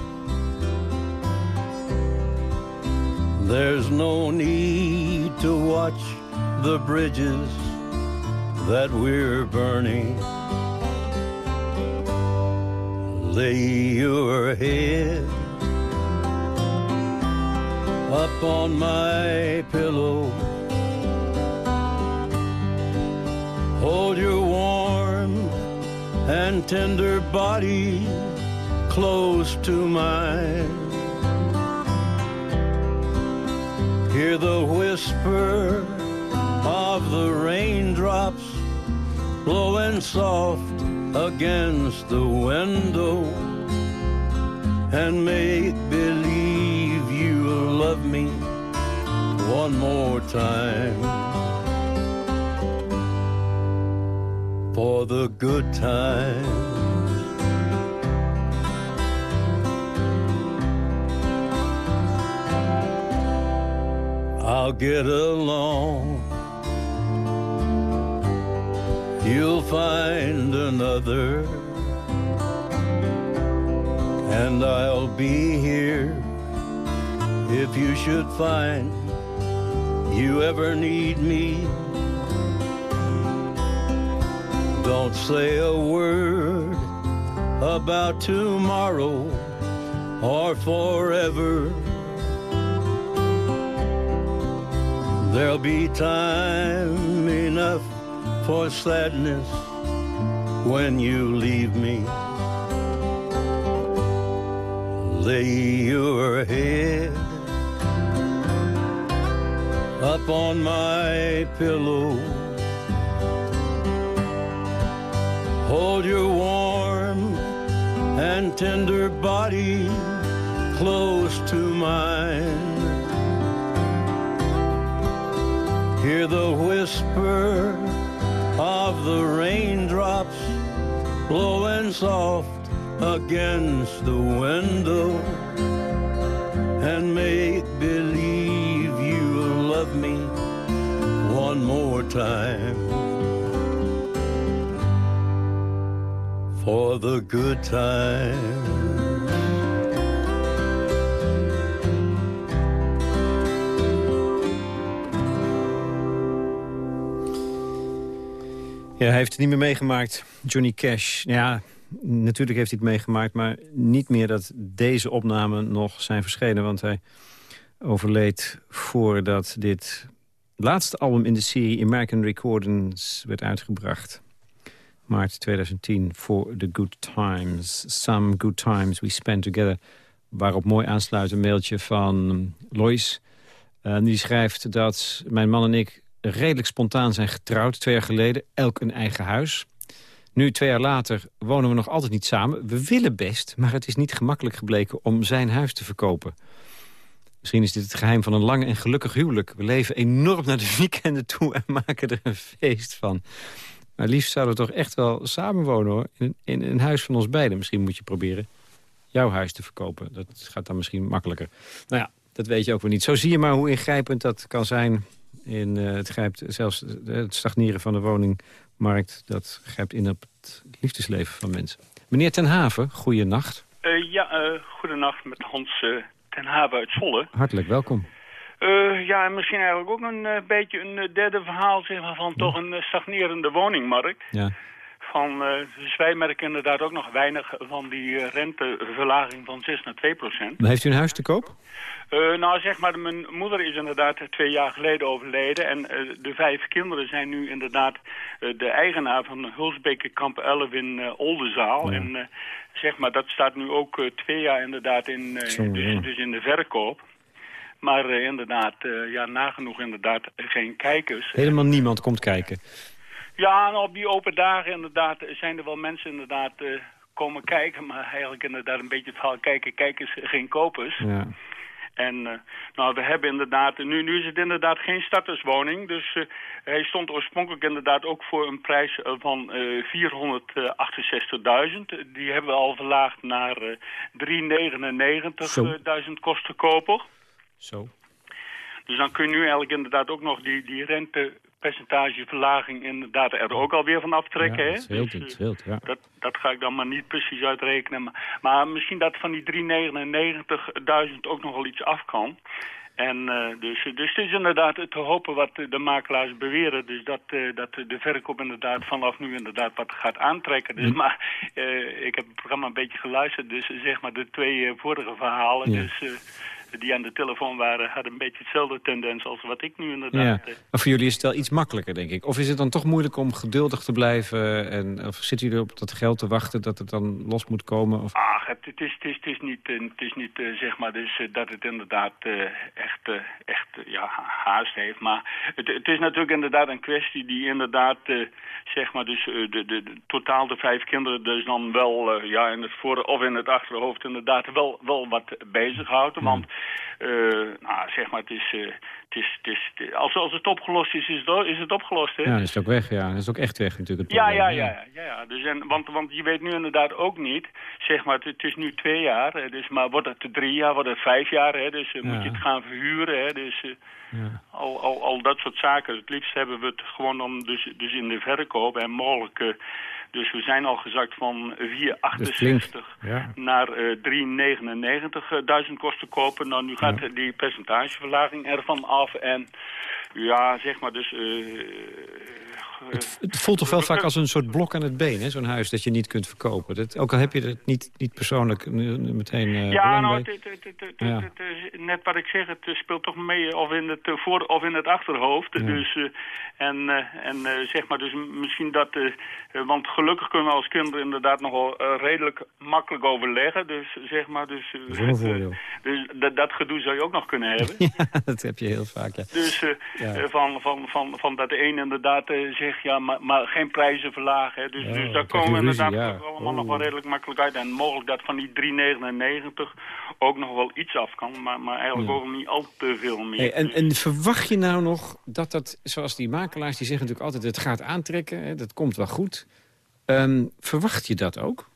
S9: There's no need to watch the bridges that we're burning. Lay your head up on my pillow. Hold your warm and tender body close to mine. Hear the whisper of the raindrops blowing soft against the window and make believe you love me one more time. for the good times. I'll get along. You'll find another, and I'll be here if you should find you ever need me. Don't say a word about tomorrow or forever. There'll be time enough for sadness when you leave me. Lay your head up on my pillow. Hold your warm and tender body close to mine. Hear the whisper of the raindrops blowing soft against the window and make believe you will love me one more time for the good time.
S3: Ja, hij heeft het niet meer meegemaakt, Johnny Cash. Ja, natuurlijk heeft hij het meegemaakt, maar niet meer dat deze opnamen nog zijn verschenen. Want hij overleed voordat dit laatste album in de serie American Recordings werd uitgebracht. Maart 2010 voor The Good Times. Some Good Times We Spent Together. Waarop mooi aansluit een mailtje van Lois. Uh, die schrijft dat mijn man en ik redelijk spontaan zijn getrouwd. Twee jaar geleden, elk een eigen huis. Nu, twee jaar later, wonen we nog altijd niet samen. We willen best, maar het is niet gemakkelijk gebleken om zijn huis te verkopen. Misschien is dit het geheim van een lang en gelukkig huwelijk. We leven enorm naar de weekenden toe en maken er een feest van. Maar liefst zouden we toch echt wel samenwonen hoor. In, in een huis van ons beiden. Misschien moet je proberen jouw huis te verkopen. Dat gaat dan misschien makkelijker. Nou ja, dat weet je ook wel niet. Zo zie je maar hoe ingrijpend dat kan zijn. In, uh, het grijpt zelfs het stagneren van de woningmarkt. Dat grijpt in op het liefdesleven van mensen. Meneer Ten Haven, goeienacht.
S10: Uh, ja, uh, goedenacht met Hans Ten Haven uit Zwolle.
S3: Hartelijk welkom.
S10: Ja, misschien eigenlijk ook een beetje een derde verhaal zeg maar, van ja. toch een stagnerende woningmarkt.
S3: Ja.
S10: Van, dus wij merken inderdaad ook nog weinig van die renteverlaging van 6 naar 2 procent.
S3: Heeft u een huis te koop?
S10: nou, zeg maar, mijn moeder is inderdaad twee jaar geleden overleden. En de vijf kinderen zijn nu inderdaad de eigenaar van Hulsbeke Kamp 11 in Oldenzaal.
S3: Ja.
S10: En zeg maar, dat staat nu ook twee jaar inderdaad in, dus, dus in de verkoop. Maar inderdaad, ja, nagenoeg inderdaad geen kijkers.
S3: Helemaal niemand komt kijken.
S10: Ja, en op die open dagen inderdaad zijn er wel mensen inderdaad uh, komen kijken. Maar eigenlijk inderdaad een beetje het verhaal kijken, kijkers, geen kopers.
S3: Ja.
S10: En uh, nou, we hebben inderdaad, nu, nu is het inderdaad geen starterswoning. Dus uh, hij stond oorspronkelijk inderdaad ook voor een prijs van uh, 468.000. Die hebben we al verlaagd naar 399.000 kosten koper.
S3: Zo.
S10: Dus dan kun je nu eigenlijk inderdaad ook nog die, die rentepercentageverlaging inderdaad er ook alweer van aftrekken.
S3: Ja,
S10: hè?
S3: dat scheelt,
S10: dus,
S3: het scheelt, ja.
S10: dat, dat ga ik dan maar niet precies uitrekenen. Maar, maar misschien dat van die 399.000 ook nog wel iets af kan. En uh, dus, dus het is inderdaad te hopen wat de makelaars beweren. Dus dat, uh, dat de verkoop inderdaad vanaf nu inderdaad wat gaat aantrekken. Dus,
S3: Mm.
S10: Maar ik heb het programma een beetje geluisterd. Dus zeg maar de twee vorige verhalen.
S3: Ja.
S10: Dus die aan de telefoon waren, hadden een beetje hetzelfde tendens als wat ik nu inderdaad...
S3: Ja. Maar voor jullie is het wel iets makkelijker, denk ik. Of is het dan toch moeilijk om geduldig te blijven? En, of zitten jullie op dat geld te wachten dat het dan los moet komen? Of...
S10: Ach, het, het, is, het, is, het is niet, het is niet uh, zeg maar, dus, uh, dat het inderdaad echt, echt ja, haast heeft. Maar het, het is natuurlijk inderdaad een kwestie die inderdaad, zeg maar, dus de, de, de, totaal de vijf kinderen dus dan wel ja, in het voor of in het achterhoofd inderdaad wel, wel wat bezighoudt. Want eh, nou, zeg maar, het is, eh, het is, het is, als, als het opgelost is, is het, is het opgelost. Hè?
S3: Ja, dat is ook weg. Ja, dat is ook echt weg natuurlijk.
S10: Ja, ja, ja. ja, ja. Dus en, want, want je weet nu inderdaad ook niet, zeg maar, het, is nu twee jaar, dus, maar wordt het drie jaar, wordt het vijf jaar, hè, dus eh, moet je het gaan verhuren, hè, dus eh,
S3: Ja.
S10: al, al, al dat soort zaken. Het liefst hebben we het gewoon dan dus, dus in de verkoop en mogelijk, eh, dus we zijn al gezakt van 468
S3: Ja.
S10: naar eh 399.000 kosten kopen. Nou, nu gaat die percentageverlaging ervan af en ja, zeg maar dus... eh,
S3: Het, het voelt toch wel vaak als een soort blok aan het been, hè? zo'n huis dat je niet kunt verkopen. Dat, ook al heb je het niet, niet persoonlijk eh, meteen eh
S10: Ja, nou, het, het, het, het,
S3: Ja.
S10: het- het is net wat ik zeg, het speelt toch mee of in het eh, voor of in het achterhoofd. Dus, eh, en en eh, zeg maar, dus misschien dat, eh, eh, want gelukkig kunnen we als kinderen inderdaad nog wel eh, redelijk makkelijk overleggen. Dus zeg maar, dus, eh,
S3: Dat
S10: dus dat, gedoe zou je ook nog kunnen hebben.
S3: Ja, dat heb je heel vaak, ja.
S10: Dus eh, eh, van, van, van, van dat de een inderdaad eh, ja, maar, maar geen prijzen verlagen. Hè. Dus, dus daar komen we inderdaad
S3: ja.
S10: allemaal nog wel redelijk makkelijk uit. En mogelijk dat van die 3,99 ook nog wel iets af kan. Maar, maar eigenlijk
S3: Ja.
S10: ook niet al te veel meer.
S3: Hey, en, en verwacht je nou nog dat dat, zoals die makelaars, die zeggen natuurlijk altijd... het gaat aantrekken, hè, dat komt wel goed. Ehm, verwacht je dat ook?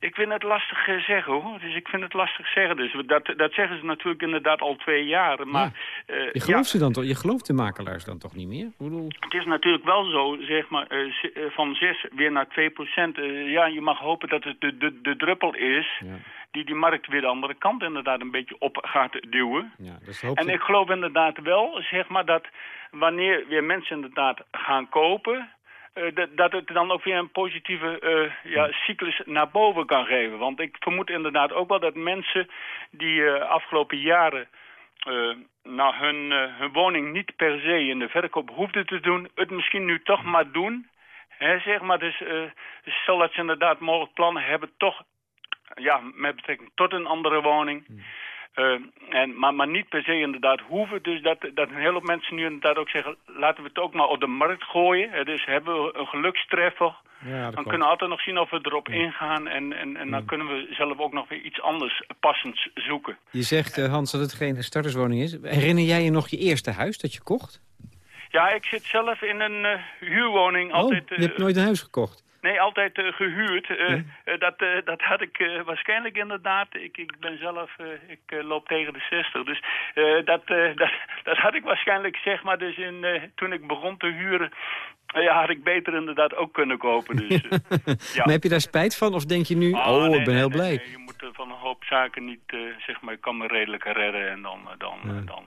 S10: Ik vind het lastig eh, zeggen hoor. Dus ik vind het lastig zeggen. Dus dat, dat zeggen ze natuurlijk inderdaad al twee jaar. Maar eh,
S3: Je
S10: ja,
S3: gelooft, ze dan toch, je gelooft de makelaars dan toch niet meer? Ik bedoel,
S10: Het is natuurlijk wel zo, zeg maar, eh, van 6 weer naar 2 procent. Ja, je mag hopen dat het de, de, de druppel is
S3: ja,
S10: die die markt weer de andere kant inderdaad een beetje op gaat duwen.
S3: ja, de hoop.
S10: En ik geloof inderdaad wel, zeg maar, dat wanneer weer mensen inderdaad gaan kopen... eh, dat, het dan ook weer een positieve eh, ja, cyclus naar boven kan geven. Want ik vermoed inderdaad ook wel dat mensen die eh, afgelopen jaren... nou, hun, hun woning niet per se in de verkoop hoefden te doen... het misschien nu toch maar doen. Hè, zeg maar, dus eh, stel dat ze inderdaad mogelijk plannen hebben... toch ja, met betrekking tot een andere woning... Eh, en, maar, maar niet per se inderdaad hoeven. Dus dat, dat een hele hoop mensen nu inderdaad ook zeggen... laten we het ook maar op de markt gooien. Eh, dus hebben we een gelukstreffer.
S3: ja,
S10: Dan kunnen we altijd nog zien of we erop ingaan. En, en, en dan kunnen we zelf ook nog weer iets anders passends zoeken.
S3: Je zegt, eh, Hans, dat het geen starterswoning is. Herinner jij je nog je eerste huis dat je kocht?
S10: Ja, ik zit zelf in een eh, huurwoning. Altijd,
S3: oh, je hebt nooit een huis gekocht.
S10: Nee, altijd eh, gehuurd. Eh, eh, dat, dat had ik waarschijnlijk inderdaad. Ik, ik ben zelf, eh, ik loop tegen de 60. Dus eh, dat, eh, dat, dat had ik waarschijnlijk, zeg maar, dus in, toen ik begon te huren... ja, had ik beter inderdaad ook kunnen kopen. Dus, ja.
S3: Maar heb je daar spijt van? Of denk je nu, oh,
S10: Oh, nee,
S3: ik ben heel blij?
S10: je moet van een hoop zaken niet, zeg maar, ik kan me redelijk redden en dan, dan,
S3: Ja.
S10: dan,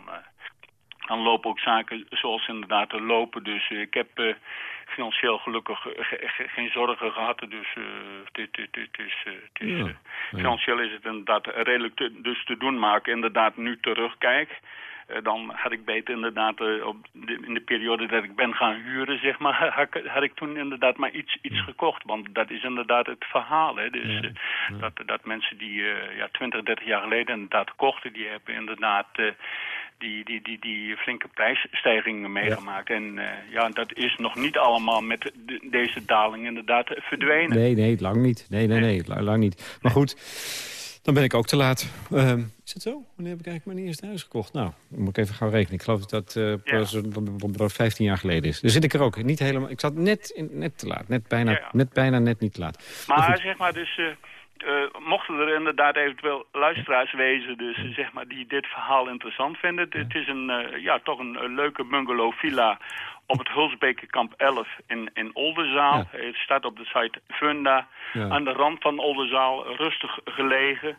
S10: dan lopen ook zaken zoals ze inderdaad er lopen. Dus eh, ik heb eh, financieel gelukkig eh, ge- ge- geen zorgen gehad. Dus financieel is het inderdaad redelijk te, dus te doen. Maar ik inderdaad nu terugkijk... dan had ik beter inderdaad op de, in de periode dat ik ben gaan huren, zeg maar, had, ik- had ik toen inderdaad maar iets, iets gekocht. Want dat is inderdaad het verhaal. Hè. Dus Dat, dat mensen die ja, 20, 30 jaar geleden inderdaad kochten, die hebben inderdaad die, die, die, die flinke prijsstijgingen meegemaakt. En eh, ja, dat is nog niet allemaal met de- deze daling inderdaad verdwenen.
S3: Nee, nee, lang niet. Nee, nee, nee, la- lang niet. Maar goed, dan ben ik ook te laat. Ehm, is het zo? Wanneer heb ik eigenlijk mijn eerste huis gekocht? Nou, dan moet ik even gaan rekenen. Ik geloof dat dat uh, 15 jaar geleden is. Dus zit ik er ook niet helemaal... Ik zat net, in, net te laat. Net bijna,
S10: Ja, ja.
S3: net bijna net niet te laat.
S10: Maar
S3: goed.
S10: zeg maar dus, eh, mochten er inderdaad eventueel luisteraars wezen, dus eh, zeg maar die dit verhaal interessant vinden. Het, het is een, eh, ja, toch een, eh, leuke bungalow villa op het Hulsbekerkamp 11 in, in Oldenzaal.
S3: Ja.
S10: Het staat op de site Funda.
S3: Ja.
S10: Aan de rand van Oldenzaal, rustig gelegen.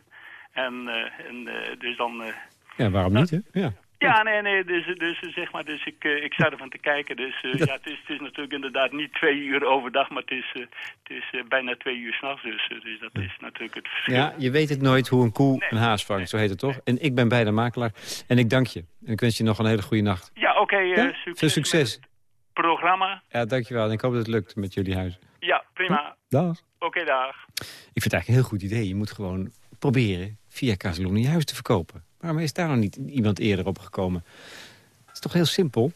S10: En, eh, en eh, dus dan... eh,
S3: Ja, waarom niet, hè? Ja.
S10: Ja, nee, nee, dus, dus zeg maar, dus ik, eh, ik sta ervan te kijken. Dus eh, ja, het is, het is natuurlijk inderdaad niet twee uur overdag, maar het is, eh, het is bijna twee uur s'nachts. Dus, dus dat is natuurlijk het verschil.
S3: ja, je weet het nooit hoe een koe
S10: Nee.
S3: een haas vangt. Zo heet het toch? En ik ben bij de makelaar. En ik dank je. En ik wens je nog een hele goede nacht.
S10: Ja, oké,
S3: Ja?
S10: succes,
S3: Veel succes.
S10: programma.
S3: Ja, dankjewel. En ik hoop dat het lukt met jullie huis.
S10: Ja, prima.
S3: Dag.
S10: Oké, dag.
S3: Ik vind het eigenlijk een heel goed idee. Je moet gewoon proberen via Casaluna je huis te verkopen. Waarom is daar nog niet iemand eerder op gekomen? Het is toch heel simpel?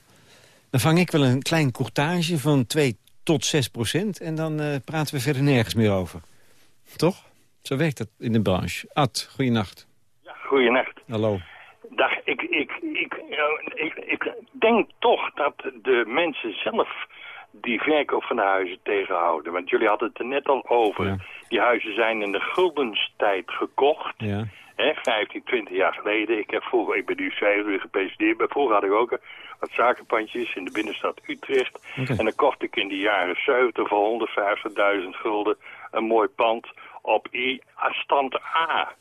S3: Dan vang ik wel een klein courtage van 2 tot 6 procent... en dan eh, praten we verder nergens meer over. Toch? Zo werkt dat in de branche. Ad, goeienacht.
S11: Ja, Goeienacht.
S3: Hallo.
S11: Dag, ik, ik, ik, eh, ik, ik denk toch dat de mensen zelf die verkoop van de huizen tegenhouden. Want jullie hadden het er net al over.
S3: Ja.
S11: Die huizen zijn in de guldenstijd gekocht.
S3: Ja.
S11: Hè, 15, 20 jaar geleden. Ik, heb vroeger, ik ben nu vijf uur gepensioneerd. Maar vroeger had ik ook wat zakenpandjes in de binnenstad Utrecht. En dan kocht ik in de jaren 70 voor 150.000 gulden een mooi pand op I stand A.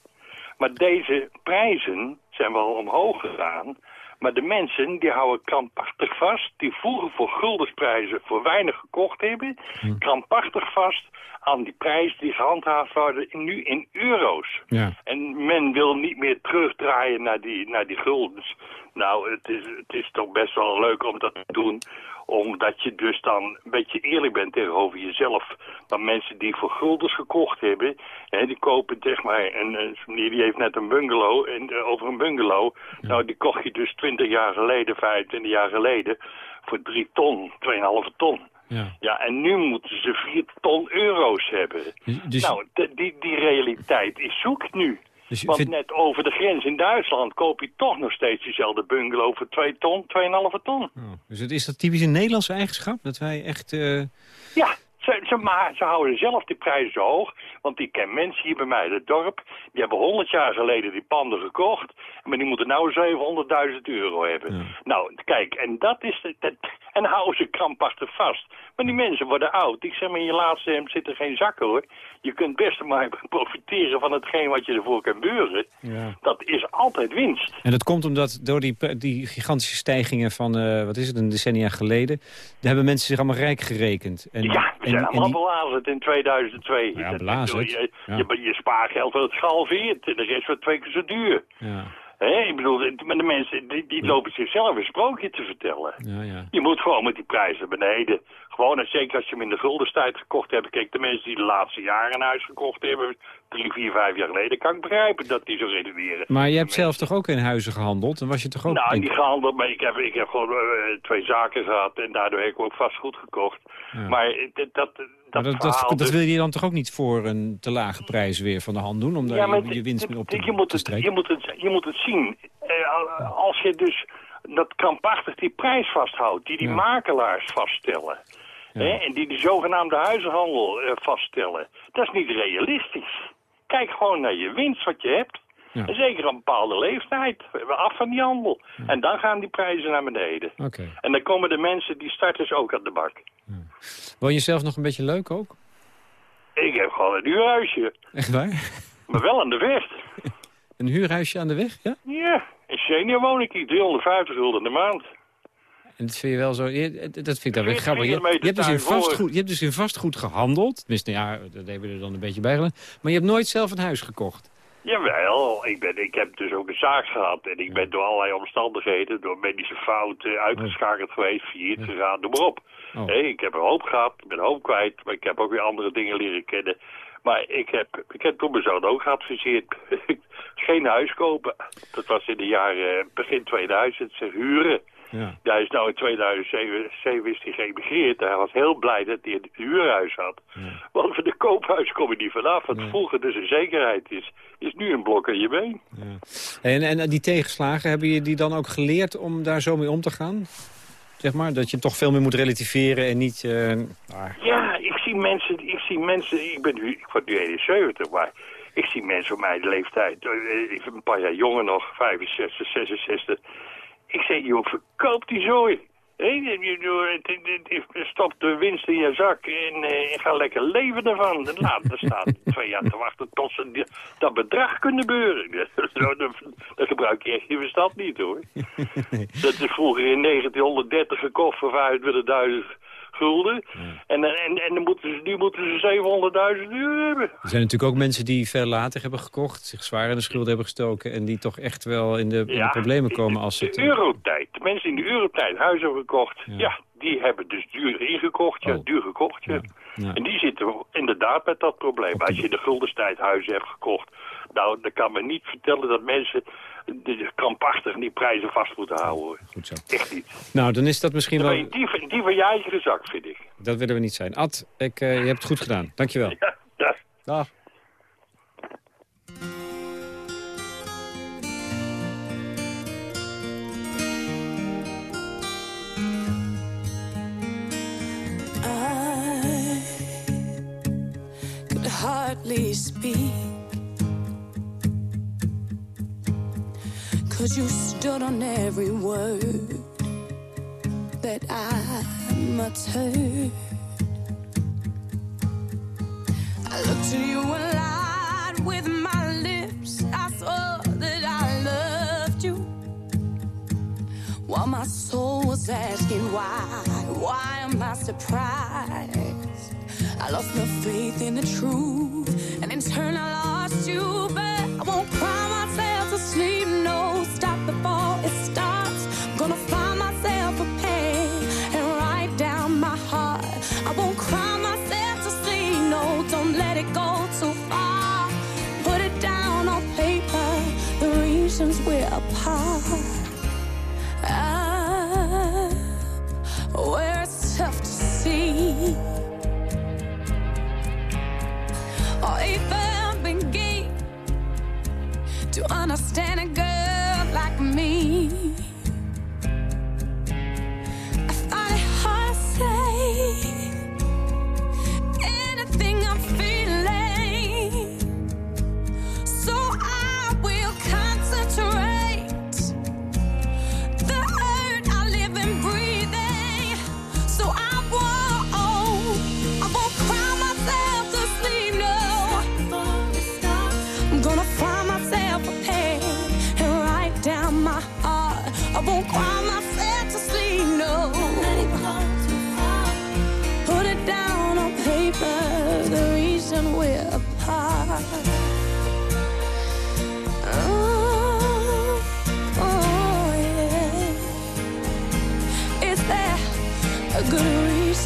S11: Maar deze prijzen zijn wel omhoog gegaan. Maar de mensen die houden krampachtig vast, die vroeger voor guldensprijzen voor weinig gekocht hebben, krampachtig vast aan die prijs die gehandhaafd worden nu in euro's.
S3: Ja.
S11: En men wil niet meer terugdraaien naar die, naar die guldens. Nou, het is, het is toch best wel leuk om dat te doen. Omdat je dus dan een beetje eerlijk bent tegenover jezelf. Want mensen die voor guldens gekocht hebben... Hè, die kopen zeg maar... Een, een meneer die heeft net een bungalow. En eh, over een bungalow... Nou, die kocht je dus 20 jaar geleden, 25 jaar geleden... voor 3 ton, 2,5 ton.
S3: Ja.
S11: Ja, en nu moeten ze 4 ton euro's hebben.
S3: Dus- dus-
S11: nou, die, die realiteit is zoek nu.
S3: Dus
S11: Want net over de grens in Duitsland koop je toch nog steeds diezelfde bungalow voor 2 ton, 2,5 ton.
S3: Oh, Dus het is dat typisch een Nederlandse eigenschap? Dat wij echt... eh,
S11: Ja, ze, ze, maar ze houden zelf die prijzen zo hoog. Want ik ken mensen hier bij mij in het dorp. Die hebben 100 jaar geleden die panden gekocht. Maar die moeten nou 700.000 euro hebben. Nou, kijk, en dat is... het- Dat, en houden ze krampachtig vast. Maar die mensen worden oud. Ik zeg maar, in je laatste hemd zitten geen zakken hoor. Je kunt best maar profiteren van hetgeen wat je ervoor kan beuren.
S3: ja.
S11: Dat is altijd winst.
S3: En dat komt omdat door die, die gigantische stijgingen van, eh, wat is het, een decennia geleden... daar hebben mensen zich allemaal rijk gerekend. En,
S11: ja, we
S3: en,
S11: zijn allemaal
S3: die-
S11: belazerd in 2002.
S3: Ja.
S11: Je,
S3: Ja.
S11: je, je spaargeld wordt gehalveerd en de rest wordt twee keer zo duur.
S3: ja,
S11: Hè, ik bedoel, maar de mensen die, die lopen zichzelf een sprookje te vertellen.
S3: ja, ja.
S11: Je moet gewoon met die prijzen beneden. Gewoon, en zeker als je hem in de guldenstijd gekocht hebt. Kijk, de mensen die de laatste jaren een huis gekocht hebben... drie, vier, vijf jaar geleden, kan ik begrijpen dat die zo redeneren.
S3: Maar je hebt zelf toch ook in huizen gehandeld? Dan was je toch ook...
S11: Nou, niet gehandeld, maar ik heb, ik heb gewoon eh, twee zaken gehad... en daardoor heb ik ook vastgoed gekocht.
S3: Ja.
S11: Maar eh, dat, dat, dat, dus-
S3: wil je dan toch ook niet voor een te lage prijs weer van de hand doen? Om daar je, je winst mee op te,
S11: je moet het, je, moet het, je moet het zien. Eh, als je dus dat krampachtig die prijs vasthoudt, die die
S3: Ja.
S11: makelaars vaststellen... Hè, en die de zogenaamde huizenhandel eh, vaststellen, dat is niet realistisch. Kijk gewoon naar je winst wat je hebt.
S3: Ja.
S11: En zeker een bepaalde leeftijd, af van die handel. En dan gaan die prijzen naar beneden. En dan komen de mensen, die starters ook aan de bak.
S3: Woon je zelf nog een beetje leuk ook?
S11: Ik heb gewoon een huurhuisje,
S3: Echt waar?
S11: maar wel aan de weg.
S3: Een huurhuisje aan de weg, ja?
S11: Ja, in senior woon ik hier, 350 gulden de maand.
S3: En dat vind je wel zo... je- Dat vind ik dan weer
S11: 40
S3: grappig. Je, hebt dus in vastgoed, je hebt dus in vastgoed gehandeld. Tenminste, ja, dat hebben we er dan een beetje bij gedaan. Maar je hebt nooit zelf een huis gekocht.
S11: Jawel, ik, ben, ik heb dus ook een zaak gehad en ik ben door allerlei omstandigheden, door medische fouten, uitgeschakeld geweest, failliet gegaan, noem maar op.
S3: Oh.
S11: Ik heb een hoop gehad, ik ben een hoop kwijt, maar ik heb ook weer andere dingen leren kennen. Maar ik heb, ik heb toen mijn zoon ook geadviseerd, geen huis kopen. Dat was in de jaren, eh, begin 2000, zeg huren.
S3: Ja.
S11: Hij is nou in 2007 is hij geëmigreerd. Hij was heel blij dat hij een huurhuis had. Want voor de koophuis kom je niet vanaf. Wat vroeger dus een zekerheid is, is nu een blok aan je been.
S3: En, en die tegenslagen, hebben je die dan ook geleerd om daar zo mee om te gaan? Zeg maar, dat je toch veel meer moet relativeren en niet... ah,
S11: Ja, ik zie mensen, ik zie mensen, ik ben nu, ik word nu 71, maar ik zie mensen van mijn leeftijd, eh, ik ben een paar jaar jonger nog, 65, 66. Ik zeg, joh, verkoop die zooi. Stop de winst in je zak en, eh, en ga lekker leven ervan. En Laat er staan twee jaar te wachten tot ze dat bedrag kunnen beuren. Dan gebruik je echt je verstand niet hoor. Dat is vroeger in 1930 gekocht voor 25.000 gulden. En, en, en dan moeten ze, nu moeten ze 700.000 euro hebben.
S3: Er zijn natuurlijk ook mensen die veel later hebben gekocht... zich zwaar in de schuld hebben gestoken... en die toch echt wel in de, in de problemen komen als
S11: De
S3: het... eh,
S11: eurotijd. De mensen die in de eurotijd huizen hebben gekocht, ja. die hebben dus duur ingekocht, ja,
S3: Oh.
S11: duur gekocht, ja.
S3: Ja.
S11: En die zitten inderdaad met dat probleem. Als je in de guldenstijd huizen hebt gekocht, nou, dat kan me niet vertellen dat mensen krampachtig die prijzen vast moeten houden.
S3: Goed zo.
S11: Echt niet.
S3: Nou, dan is dat misschien wel...
S11: Die, die, van jij eigen de zak, vind ik.
S3: Dat willen we niet zijn. Ad, ik, eh, je hebt het goed gedaan. Dankjewel.
S11: Ja, dag.
S3: Dag.
S12: Hardly speak Cause you stood on every word that I must. I looked to you and lied with my lips. I swore that I loved you. While my soul was asking why, why am I surprised? I lost my faith in the truth, and in turn I lost.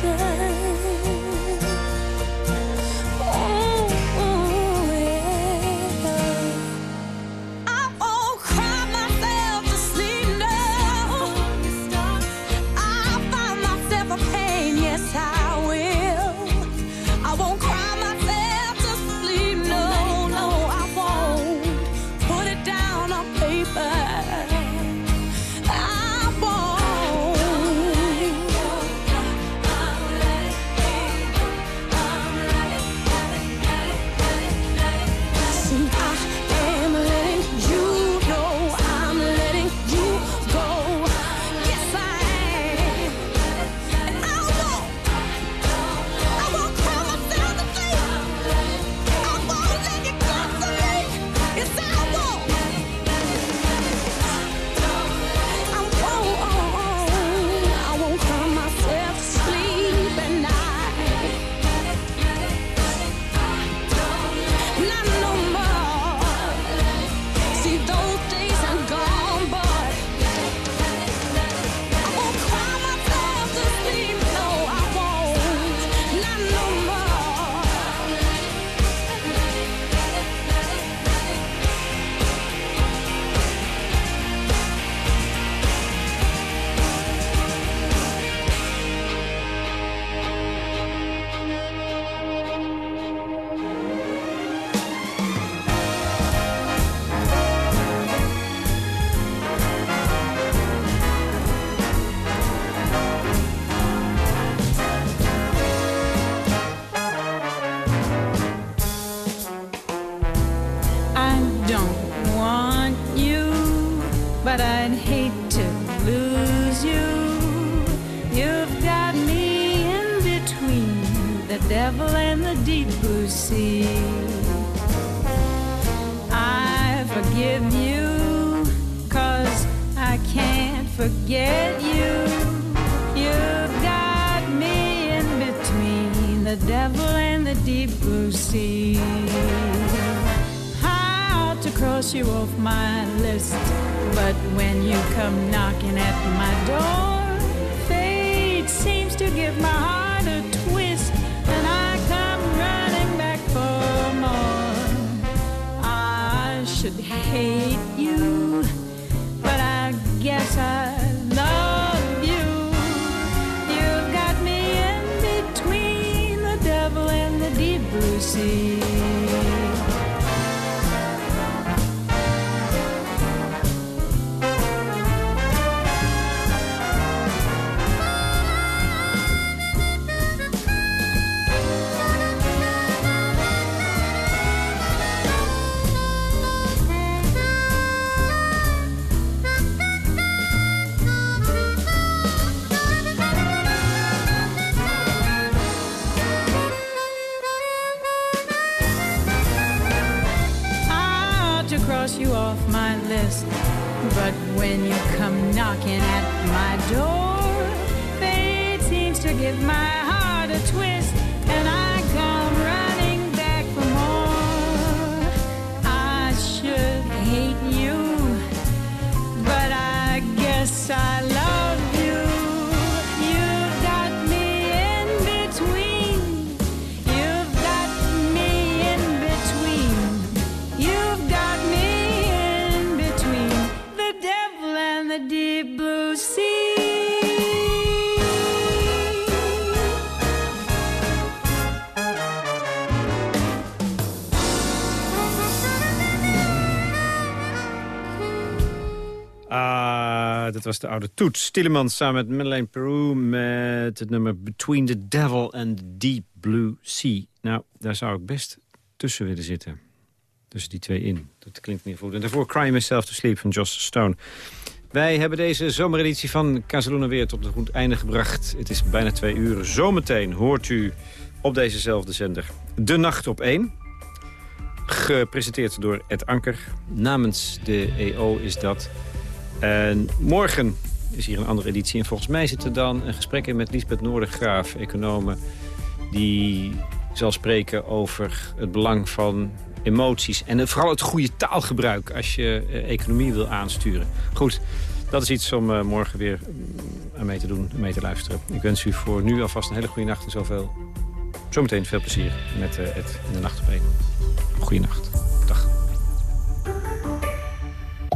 S13: 根 give my heart a twist,
S3: dat was de oude Toets. Tielemans samen met Madeleine Peru met het nummer Between the Devil and the Deep Blue Sea. Nou, daar zou ik best tussen willen zitten. Tussen die twee in. Dat klinkt meer goed. En daarvoor Cry Myself to Sleep van Joss Stone. Wij hebben deze zomereditie van Casaluna weer tot een goed einde gebracht. Het is bijna twee uur. Zometeen hoort u op dezezelfde zender De Nacht op 1. Gepresenteerd door Ed Anker. Namens de EO is dat. En morgen is hier een andere editie. En volgens mij zit er dan een gesprek in met Lisbeth Noordergraaf, economen. Die zal spreken over het belang van emoties. En vooral het goede taalgebruik als je eh, economie wil aansturen. Goed, dat is iets om eh, morgen weer mm, aan mee te doen, mee te luisteren. Ik wens u voor nu alvast een hele goede nacht en zoveel. Zometeen veel plezier met eh, Ed in de nacht op. Dag.